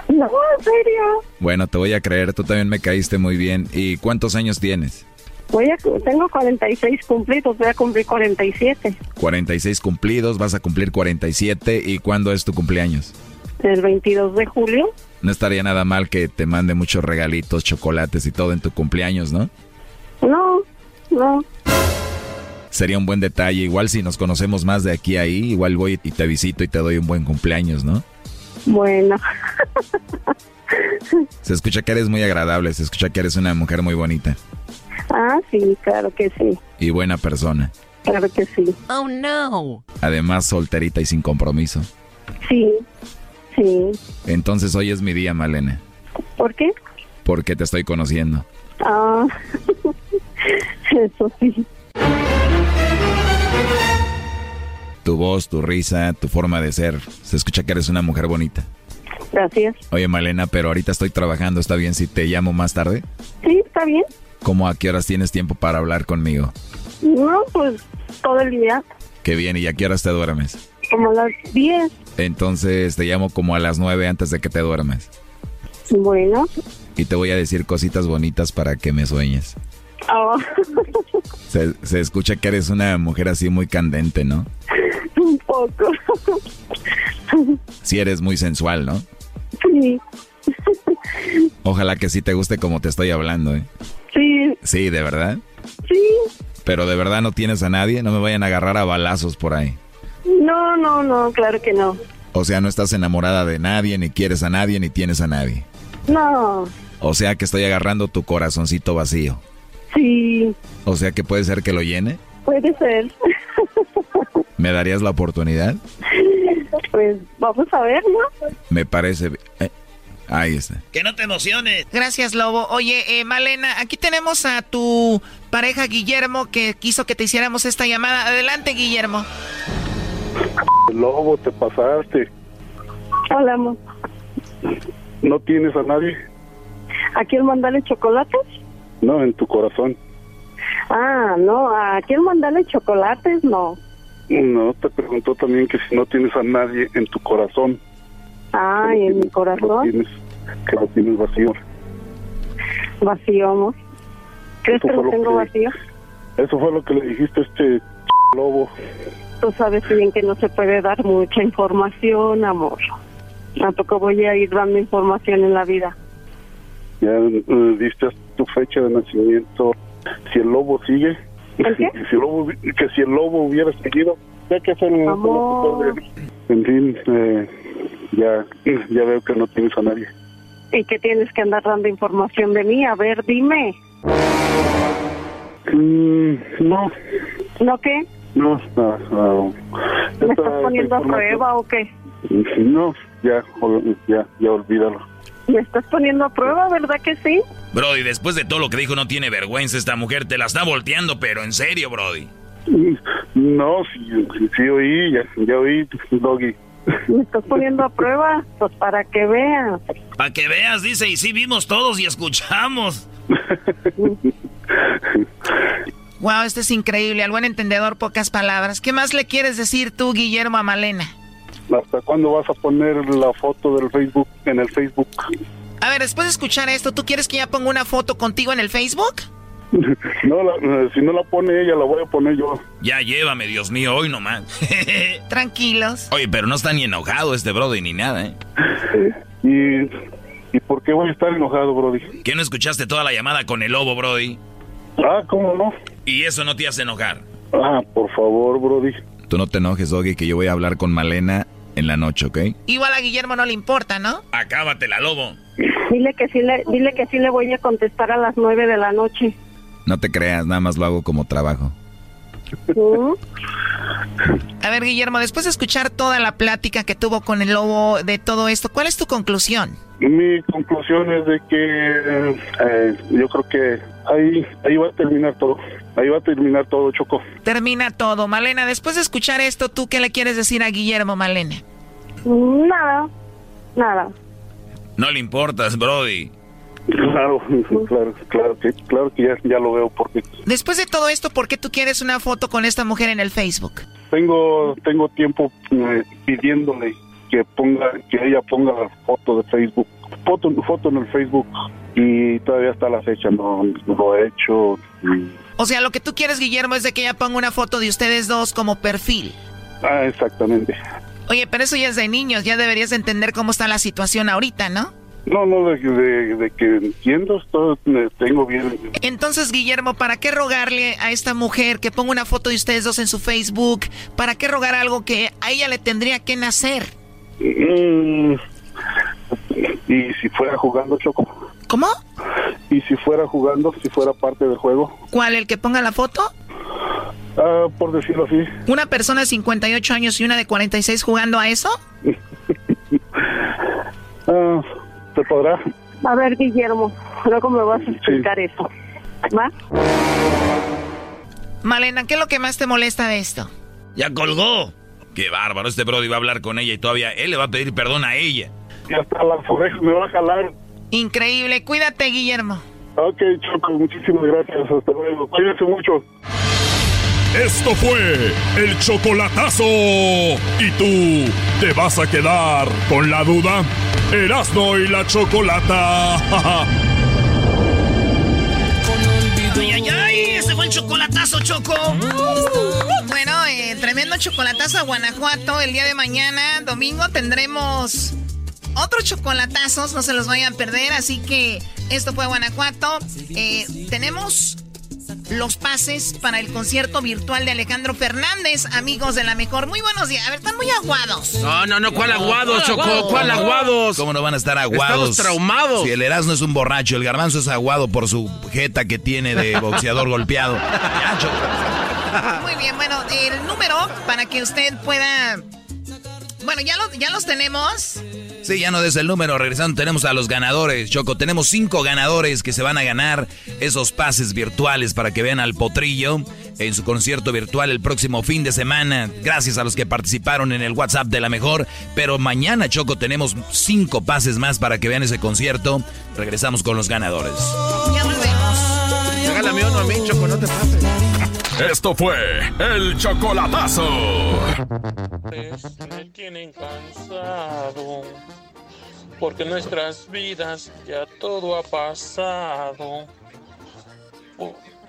No, en serio. Bueno, te voy a creer, tú también me caíste muy bien. ¿Y cuántos años tienes? Voy a, tengo 46 cumplidos, voy a cumplir 47. 46 cumplidos, vas a cumplir 47. ¿Y cuándo es tu cumpleaños? El 22 de julio. No estaría nada mal que te mande muchos regalitos, chocolates y todo en tu cumpleaños, ¿no? No, no. Sería un buen detalle. Igual si nos conocemos más de aquí a ahí, igual voy y te visito y te doy un buen cumpleaños, ¿no? Bueno. Se escucha que eres muy agradable, se escucha que eres una mujer muy bonita Ah, sí, claro que sí. y buena persona. Claro que sí. Oh, no. Además, solterita y sin compromiso. Sí, sí. Entonces hoy es mi día, Malena, ¿Por qué? porque te estoy conociendo. Ah, eso sí. voz, tu risa, tu forma de ser. Se escucha que eres una mujer bonita. Gracias. Oye, Malena, pero ahorita estoy trabajando. ¿Está bien si te llamo más tarde? Sí, está bien. ¿Cómo a qué horas tienes tiempo para hablar conmigo? No, pues todo el día, Qué bien, ¿y a qué horas te duermes? como a las 10. Entonces te llamo como a las nueve antes de que te duermes. Bueno. Y te voy a decir cositas bonitas para que me sueñes. Ah, Se, se escucha que eres una mujer así muy candente, ¿no? un poco. Sí eres muy sensual, ¿no? Sí. Ojalá que sí te guste como te estoy hablando, ¿eh? Sí. Sí, ¿de verdad? Sí. Pero de verdad no tienes a nadie, no me vayan a agarrar a balazos por ahí. No, no, no, claro que no. O sea, no estás enamorada de nadie, ni quieres a nadie, ni tienes a nadie. No. O sea que estoy agarrando tu corazoncito vacío. Sí, O sea que puede ser que lo llene. puede ser. ¿Me darías la oportunidad? Pues vamos a ver, ¿no? Me parece... eh, ahí está. Que no te emociones. Gracias, Lobo. Oye, eh, Malena, aquí tenemos a tu pareja Guillermo que quiso que te hiciéramos esta llamada. Adelante, Guillermo. Lobo, te pasaste. Hola, amor. ¿No tienes a nadie? ¿A quién mandarle chocolates? No, en tu corazón. Ah, no, ¿a quién mandarle chocolates? No. No, te preguntó también que si no tienes a nadie en tu corazón. Ay, en mi Que lo corazón, tienes, que lo tienes vacío. vacío, amor. ¿Crees Eso que lo lo tengo que- vacío? Eso fue lo que le dijiste a este lobo. Tú sabes bien que no se puede dar mucha información, amor. Tampoco voy a ir dando información en la vida. Ya eh, diste tu fecha de nacimiento. Si el lobo sigue, ¿El qué? si el lobo, que si el lobo hubiera seguido, ya que es el Amor. En fin, eh, ya, ya veo que no tienes a nadie. ¿Y que tienes que andar dando información de mí? A ver, dime. Mm, no, ¿No qué? No, no, no. ¿Me Esta- estás poniendo a prueba o qué? No, ya, ya, ya olvídalo. ¿Me estás poniendo a prueba, verdad que sí? Brody, después de todo lo que dijo, no tiene vergüenza esta mujer. Te la está volteando, pero en serio, Brody. No, sí, sí, sí oí, ya, ya oí, Doggy. ¿Me estás poniendo a prueba? Pues para que veas. Para que veas, dice, y sí vimos todos y escuchamos. Wow, esto es increíble. Al buen entendedor, pocas palabras. ¿Qué más le quieres decir tú, Guillermo, a Malena? ¿Hasta cuándo vas a poner la foto del Facebook en el Facebook? A ver, después de escuchar esto, ¿tú quieres que ya ponga una foto contigo en el Facebook? No, la- eh, si no la pone ella, la voy a poner yo. Ya llévame, Dios mío, hoy nomás. Tranquilos. Oye, pero no está ni enojado este Brody ni nada, ¿eh? ¿Y, ¿Y por qué voy a estar enojado, Brody? ¿Que no escuchaste toda la llamada con el lobo, Brody? Ah, ¿cómo no? Y eso no te hace enojar. Ah, por favor, Brody. Tú no te enojes, Doggy, que yo voy a hablar con Malena en la noche, ¿ok? Igual a Guillermo no le importa, ¿no? Acábatela, lobo. Dile que sí le, dile que sí le voy a contestar a las nueve de la noche. No te creas, nada más lo hago como trabajo. ¿Mm? A ver, Guillermo, después de escuchar toda la plática que tuvo con el lobo de todo esto, ¿cuál es tu conclusión? Mi conclusión es de que eh, yo creo que ahí, ahí va a terminar todo. Ahí va a terminar todo, Choco. Termina todo. Malena, después de escuchar esto, ¿tú qué le quieres decir a Guillermo, Malena? Nada, nada. No le importas, Brody. Claro, claro, claro que, claro que ya, ya lo veo porque Después de todo esto, ¿por qué tú quieres una foto con esta mujer en el Facebook? tengo tengo tiempo eh, pidiéndole que ponga que ella ponga la foto de Facebook, foto foto en el Facebook y todavía está la fecha, no, no lo he hecho. y- O sea, lo que tú quieres, Guillermo, es de que ella ponga una foto de ustedes dos como perfil. Ah, exactamente. Oye, pero eso ya es de niños, ya deberías entender cómo está la situación ahorita, ¿no? No, no, de, de- de que entiendo, eh, tengo bien. Entonces, Guillermo, ¿para qué rogarle a esta mujer que ponga una foto de ustedes dos en su Facebook? ¿Para qué rogar algo que a ella le tendría que nacer? Mm, y si fuera jugando, Choco. ¿Cómo? Y si fuera jugando, si fuera parte del juego, ¿Cuál? ¿El que ponga la foto? ah, por decirlo así. ¿Una persona de 58 años y una de 46 jugando a eso? Ah, ¿Se podrá? A ver, Guillermo, luego me vas a explicar eso. ¿Va? Malena, ¿qué es lo que más te molesta de esto? Ya colgó. Qué bárbaro, este Brody va a hablar con ella y todavía él le va a pedir perdón a ella. Y hasta las orejas me va a jalar. Increíble, cuídate, Guillermo. Ok, Choco, muchísimas gracias. Hasta luego. Cuídense mucho. Esto fue el chocolatazo. ¿Y tú te vas a quedar con la duda? Erasno y la chocolata. Ay, ay, ay, ese fue el chocolatazo, Choco. Bueno, eh, tremendo chocolatazo a Guanajuato. El día de mañana, domingo, tendremos otros chocolatazos. No se los vayan a perder. Así que esto fue Guanajuato. Eh, tenemos los pases para el concierto virtual de Alejandro Fernández, amigos de la mejor. Muy buenos días. A ver, están muy aguados. No, no, no, ¿cuál aguados, Choco? ¿Cuál aguados? ¿Cómo no van a estar aguados? Estamos traumados. Si el Erasmo es un borracho, el garbanzo es aguado por su jeta que tiene de boxeador golpeado. Ya, Choco. Muy bien, bueno, el número para que usted pueda... Bueno, ya, lo- ya los tenemos. Sí, ya no des el número. Regresando, tenemos a los ganadores, Choco. Tenemos cinco ganadores que se van a ganar esos pases virtuales para que vean al potrillo en su concierto virtual el próximo fin de semana. Gracias a los que participaron en el WhatsApp de la mejor. Pero mañana, Choco, tenemos cinco pases más para que vean ese concierto. Regresamos con los ganadores. Ya volvemos. Regálame uno a mí, Choco, no te pases. Esto fue el chocolatazo. me tienen cansado, porque nuestras vidas ya todo ha pasado.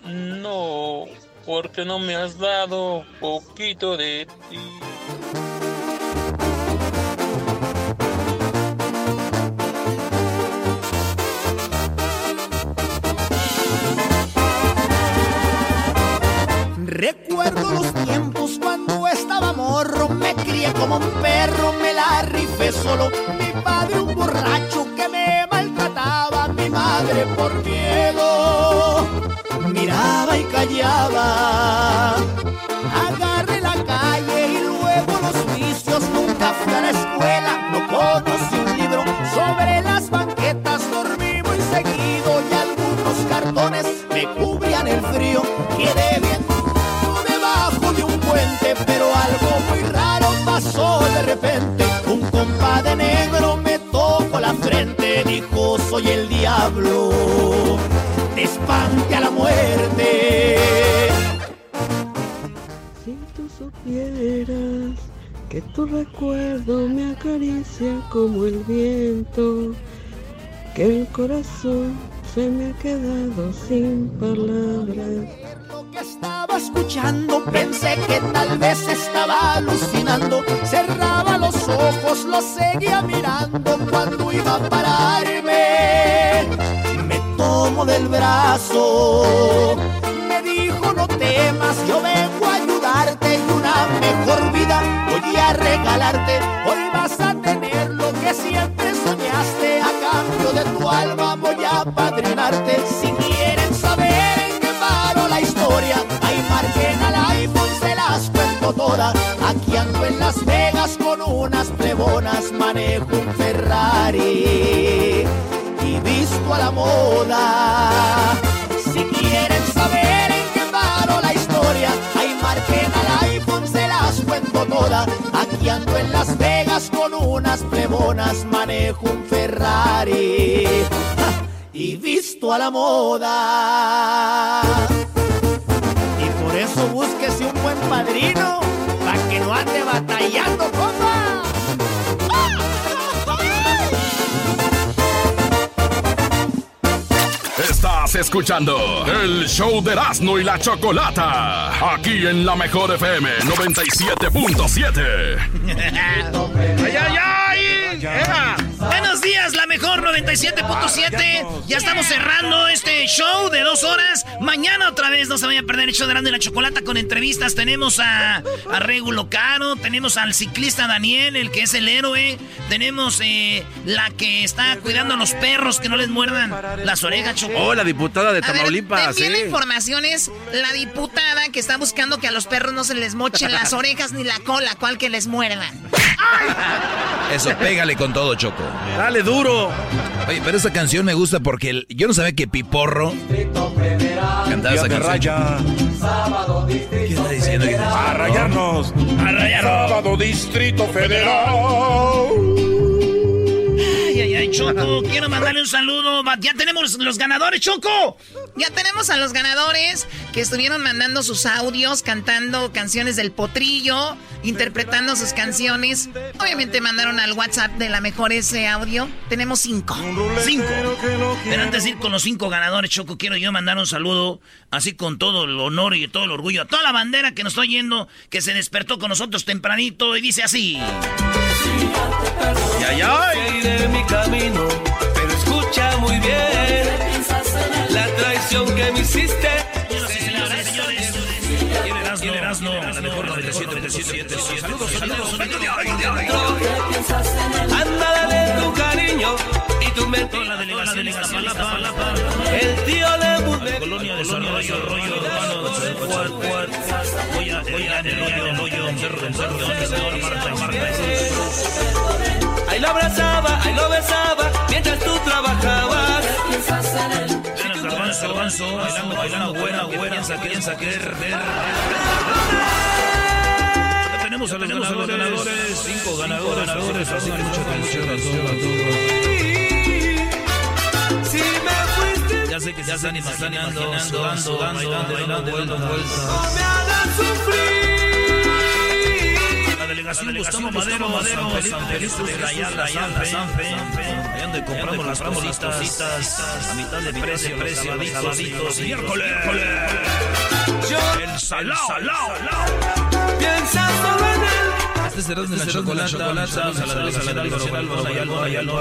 No, porque no me has dado poquito de ti. Recuerdo los tiempos cuando estaba morro, me crié como un perro, me la rifé solo. Mi padre un borracho que me maltrataba, mi madre por miedo miraba y callaba. Agarré la calle y luego los vicios, nunca fui a la escuela, no conocí un libro sobre las banquetas, dormí muy seguido y algunos cartones me cubrían el frío. Quedé bien Un compa de negro me tocó la frente, dijo soy el diablo, te espante a la muerte. Si tú supieras que tu recuerdo me acaricia como el viento, que el corazón se me ha quedado sin palabras. Que estaba escuchando. Pensé que tal vez estaba alucinando. Cerraba los ojos lo seguía mirando. Cuando iba a pararme me tomo del brazo. Me dijo no temas yo vengo a ayudarte y una mejor vida. Voy a regalarte hoy vas a tener lo que siempre soñaste. A cambio de tu alma voy a padrinarte. Si todas aquí ando en Las Vegas con unas plebonas manejo un Ferrari y visto a la moda. Si quieren saber en qué paro la historia ahí marquen al iPhone se las cuento todas aquí ando en Las Vegas con unas plebonas manejo un Ferrari y visto a la moda eso búsquese un buen padrino para que no ande batallando, compa. Estás escuchando el show de Erasmo y la chocolata. Aquí en la mejor FM 97.7. 97.7. Ya estamos cerrando este show de dos horas. Mañana otra vez no se vaya a perder el show de Grande la Chocolata con entrevistas. Tenemos a, a Regulo Caro, tenemos al ciclista Daniel, el que es el héroe. Tenemos eh, la que está cuidando a los perros que no les muerdan las orejas, Choco. Oh, la diputada de A ver, Tamaulipas, también la sí. información es la diputada que está buscando que a los perros no se les mochen las orejas ni la cola, cual que les muerdan. Eso, pégale con todo, Choco. Dale duro. Oye, pero esta canción me gusta porque el- yo no sabía que Piporro cantar esa canción. ¿Qué está diciendo? A rayarnos. A rayarnos. Sábado Distrito Federal. Choco, quiero mandarle un saludo. Ya tenemos los ganadores, Choco. Ya tenemos a los ganadores que estuvieron mandando sus audios, cantando canciones del potrillo, interpretando sus canciones. Obviamente mandaron al WhatsApp de la mejor ese audio. Tenemos cinco. Cinco. Pero antes de ir con los cinco ganadores, Choco, quiero yo mandar un saludo, así con todo el honor y todo el orgullo, a toda la bandera que nos está oyendo, que se despertó con nosotros tempranito y dice así. Ya, ya. de mi camino, pero escucha muy bien la traición que me hiciste. Señores, señores. Y el Erasmo, la mejor 97, Saludos, saludos, Anda, dale tu cariño y tu mente. La delegación de. El tío mudé. Colonia de Desarrollo, rollo urbano, voy a, voy a, el hoyo, el hoyo, cerro, cerro, cerro. Ahí lo abrazaba, ahí lo besaba, mientras tú trabajabas. Garbanzo, garbanzo, bailando, bailando, buena, buena, piensa, piensa, querer, ver. Tenemos a los ganadores, cinco ganadores, ganadores, así que mucha atención a todos. Si me fuiste, Ya sé que ya están imaginando, bailando, vuelta, vuelta. no me hagas sufrir. La delegación Gustavo Madero, Madero, San Felipe de Ayala, Ayala, Sanfe, ahí donde compramos las cositas. a mitad de precio, precio, saladitos, miércoles, el salao, Piensa solo en él. Este será de la chocolate, saludos a la delegación Álvaro, Ayala, Ayala,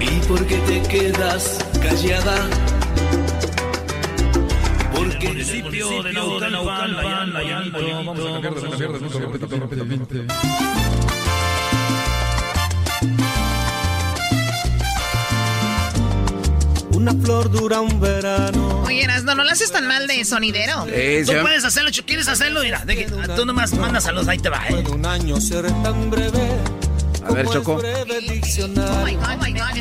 ¿Y por qué te quedas callada? Municipio de Naucalpan, Nayan, Nayan, vamos a cambiar de rápidamente. una flor dura un verano. Oye, Erasno, no lo haces tan mal de sonidero. Tú puedes hacerlo, ¿quieres hacerlo? Mira, de que- tú nomás mandas a los, ahí te va, ¿eh? Un año ser tan breve. A ver, Choco. Oh my God, oh my God,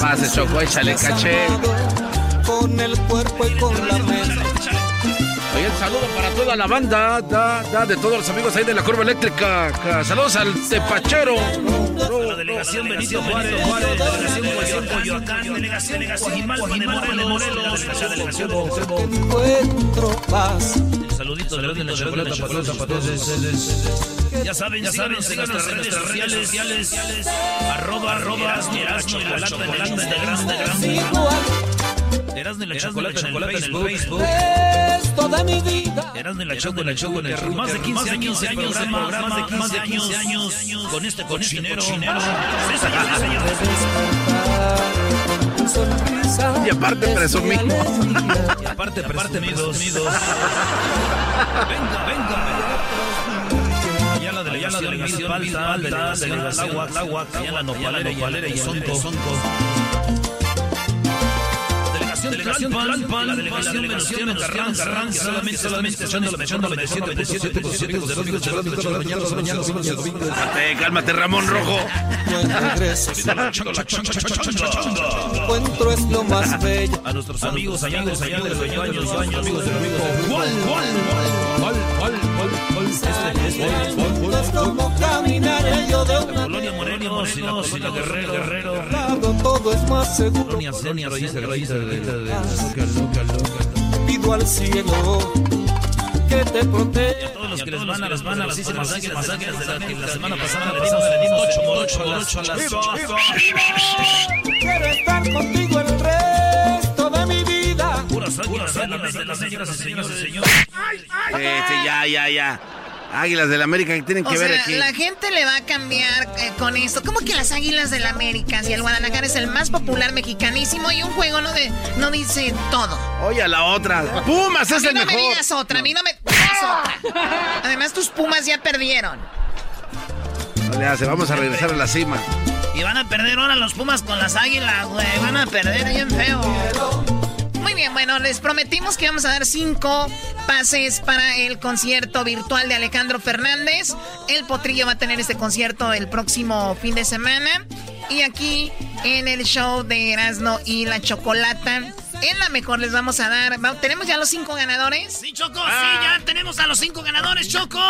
Pase, Choco, échale caché. Con el cuerpo y con la mente. Oye, un saludo para toda la banda da, da, de todos los amigos ahí de la curva eléctrica. Ca- Saludos al tepachero. La delegación Benito Juárez, delegación Coyoacán, Coyoacán, delegación Guajimalpa de Morelos, delegación delegación Encuentro paz. El saludito de la de la Ya saben, ya saben, en nuestras redes sociales, arroba, arroba, Erasmo y la chocolate de grande, grande. Erasmo y la chocolate en el Facebook. De mi vida. Erasmo y la chocolate, chocolate. Más de 15 años, años de programa, más de 15 años con este cochinero. Y aparte presumido. Y aparte, presumidos. Venga, venga. Ya la delegación Milpalta, Alta, delegación Tláhuac, la Nopalera y Sonco. Delegación Tlalpan, la delegación Venustiano Carranza, Carranza, solamente, solamente, echándole, echándole, 97, 97, 97, de domingo, chocolate, chocolate, mañana, mañana, mañana, domingo. Cálmate, cálmate, Ramón Rojo. Encuentro es lo más bello. A nuestros amigos, amigos, allá de los baños, baños, amigos, amigos. ¿Cuál, cuál, cuál, cuál, Colonia Morelos y la Colonia Guerrero, Guerrero. todo es más seguro. Colonia Centro, Pido al cielo que te proteja. todos los que les van a las van a las de la semana pasada le dimos, le dimos 8 por 8 a las 8 a las Quiero estar contigo el resto de mi vida. puras águilas de las señoras y señores y señores. Ya, ya, ya. Águilas del América que tienen que O ver sea, aquí. la gente le va a cambiar eh, con esto. ¿Cómo que las Águilas del América? Si el Guadalajara es el más popular mexicanísimo y un juego no, de, no dice todo. Oye, a la otra. Pumas A es mí el no me mejor. digas otra, a mí no me digas otra. Además, tus Pumas ya perdieron. No le hace, vamos a regresar a la cima. Y van a perder ahora los Pumas con las águilas, güey. Van a perder bien feo. Les prometimos que vamos a dar cinco pases para el concierto virtual de Alejandro Fernández. El Potrillo va a tener este concierto el próximo fin de semana. Y aquí en el show de Erasmo y la Chocolata en la mejor les vamos a dar. ¿Tenemos ya los cinco ganadores? Sí, Choco, sí, ya tenemos a los cinco ganadores, Choco.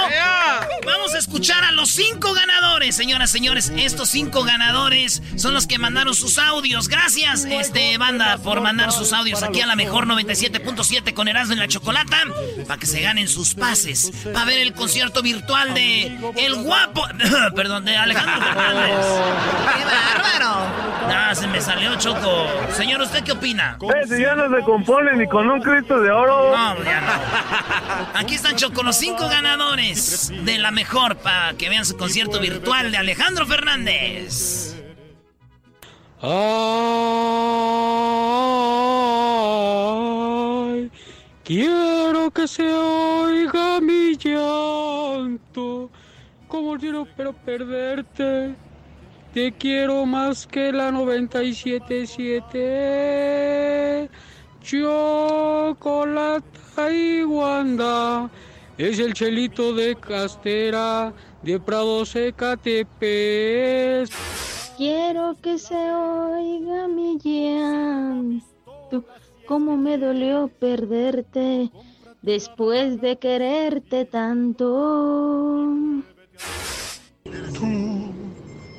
Vamos a escuchar a los cinco ganadores, señoras, señores. Estos cinco ganadores son los que mandaron sus audios. Gracias, este banda, por mandar sus audios aquí a la mejor 97.7 con Erasmo en la Chocolata. Para que se ganen sus pases. Para ver el concierto virtual de El Guapo. Perdón, de Alejandro Fernández. ¡Qué bárbaro! Ah, se me salió, Choco. Señor, ¿usted qué opina? Ya no se compone ni con un Cristo de oro. No, ya no. Aquí están Choco, los cinco ganadores de la mejor para que vean su concierto virtual de Alejandro Fernández. Ay, quiero que se oiga mi llanto, como quiero pero perderte. Te quiero más que la 977. Chocolata y Wanda. Es el chelito de Castera, de Prado Ecatepec. Quiero que se oiga mi llanto. Cómo me dolió perderte después de quererte tanto.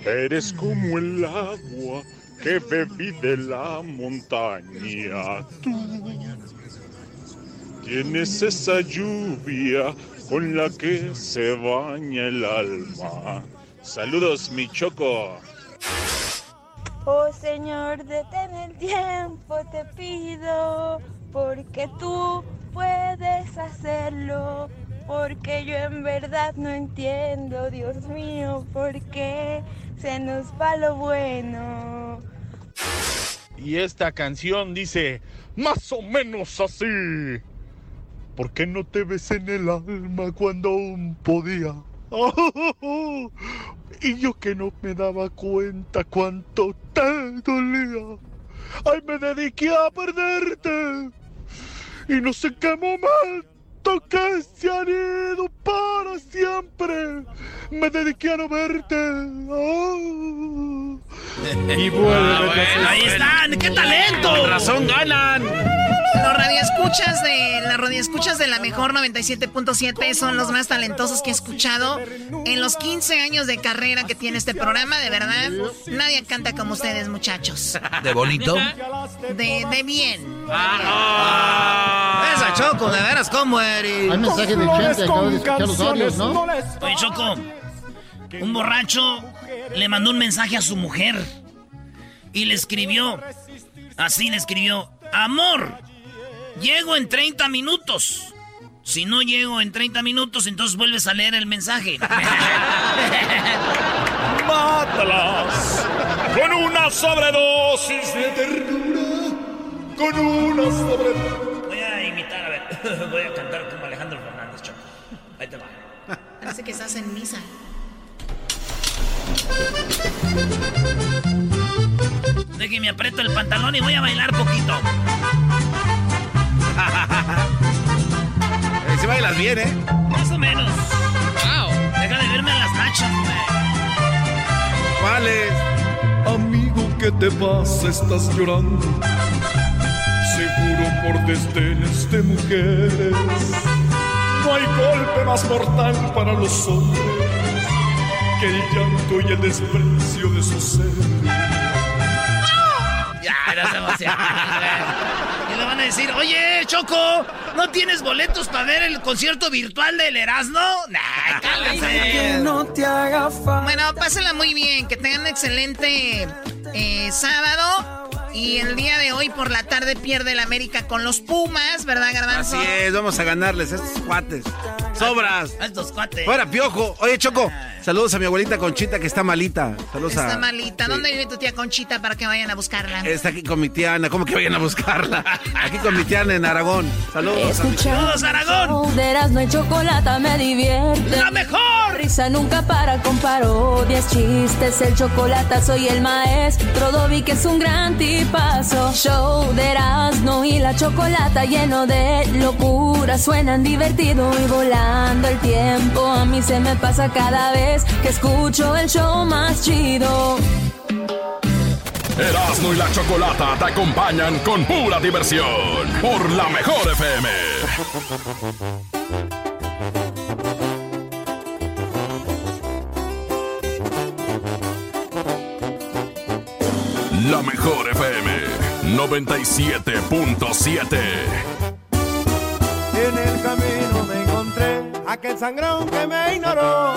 Eres como el agua que bebí de la montaña. Tú tienes esa lluvia con la que se baña el alma. Saludos, mi choco. Oh Señor, detén el tiempo, te pido, porque tú puedes hacerlo. Porque yo en verdad no entiendo, Dios mío, por qué se nos va lo bueno. Y esta canción dice más o menos así. ¿Por qué no te ves en el alma cuando aún podía? y yo que no me daba cuenta cuánto te dolía. Ay, me dediqué a perderte. Y no sé qué momento que se han ido para siempre. Me dediqué a no verte. Oh. Y vuelve. Ah, ahí están, qué talento. Con razón ganan. Los radioescuchas de la radioescuchas de la mejor 97.7 son los más talentosos que he escuchado en los 15 años de carrera que tiene este programa, de verdad. Nadie canta como ustedes, muchachos. ¿De bonito? De, de bien. Ah, Esa Choco, de veras, ¿cómo eres? Hay mensaje de gente, acabo de escuchar los audios, ¿no? Oye, Choco, un borracho le mandó un mensaje a su mujer y le escribió, así le escribió, amor, llego en 30 minutos. Si no llego en 30 minutos, entonces vuelves a leer el mensaje. Mátalas con una sobredosis de ternura. Con una sobredosis. Voy a imitar, a ver. Voy a cantar como Alejandro Fernández, Choco. Ahí te va. Parece que estás en misa. Déjeme aprieto el pantalón y voy a bailar poquito. Eh, bien, ¿eh? Más o menos. Wow. Deja de verme en las nachas, güey. ¿Cuáles? Amigo, ¿qué te pasa? Estás llorando. Seguro por desdenes de mujeres. No hay golpe más mortal para los hombres que el llanto y el desprecio de su ser. Ya, no se emociona. Van a decir, oye, Choco, ¿no tienes boletos para ver el concierto virtual del Erasmo? Nah, no te haga Bueno, pásenla muy bien, que tengan un excelente eh, sábado. Y el día de hoy por la tarde pierde el América con los Pumas, ¿verdad, Garbanzo? Así es, vamos a ganarles a estos cuates. Sobras. A estos cuates. Fuera, piojo. Oye, Choco, Saludos a mi abuelita Conchita que está malita. Saludos está malita. ¿Dónde vive tu tía Conchita para que vayan a buscarla? Está aquí con mi tía Ana. ¿Cómo que vayan a buscarla? Aquí con mi tía Ana en Aragón. Saludos. Saludos, Aragón. no hay chocolate, me divierte. ¡La mejor! Risa nunca para con parodias, chistes. El chocolate, soy el maestro. Dobby, que es un gran tipazo. Show de Erasmo y la chocolata lleno de locura. Suenan divertido y volando el tiempo. A mí se me pasa cada vez que escucho el show más chido. Erasmo y la Chocolata te acompañan con pura diversión por la mejor FM. La mejor FM 97.7. En el camino me aquel sangrón que me ignoró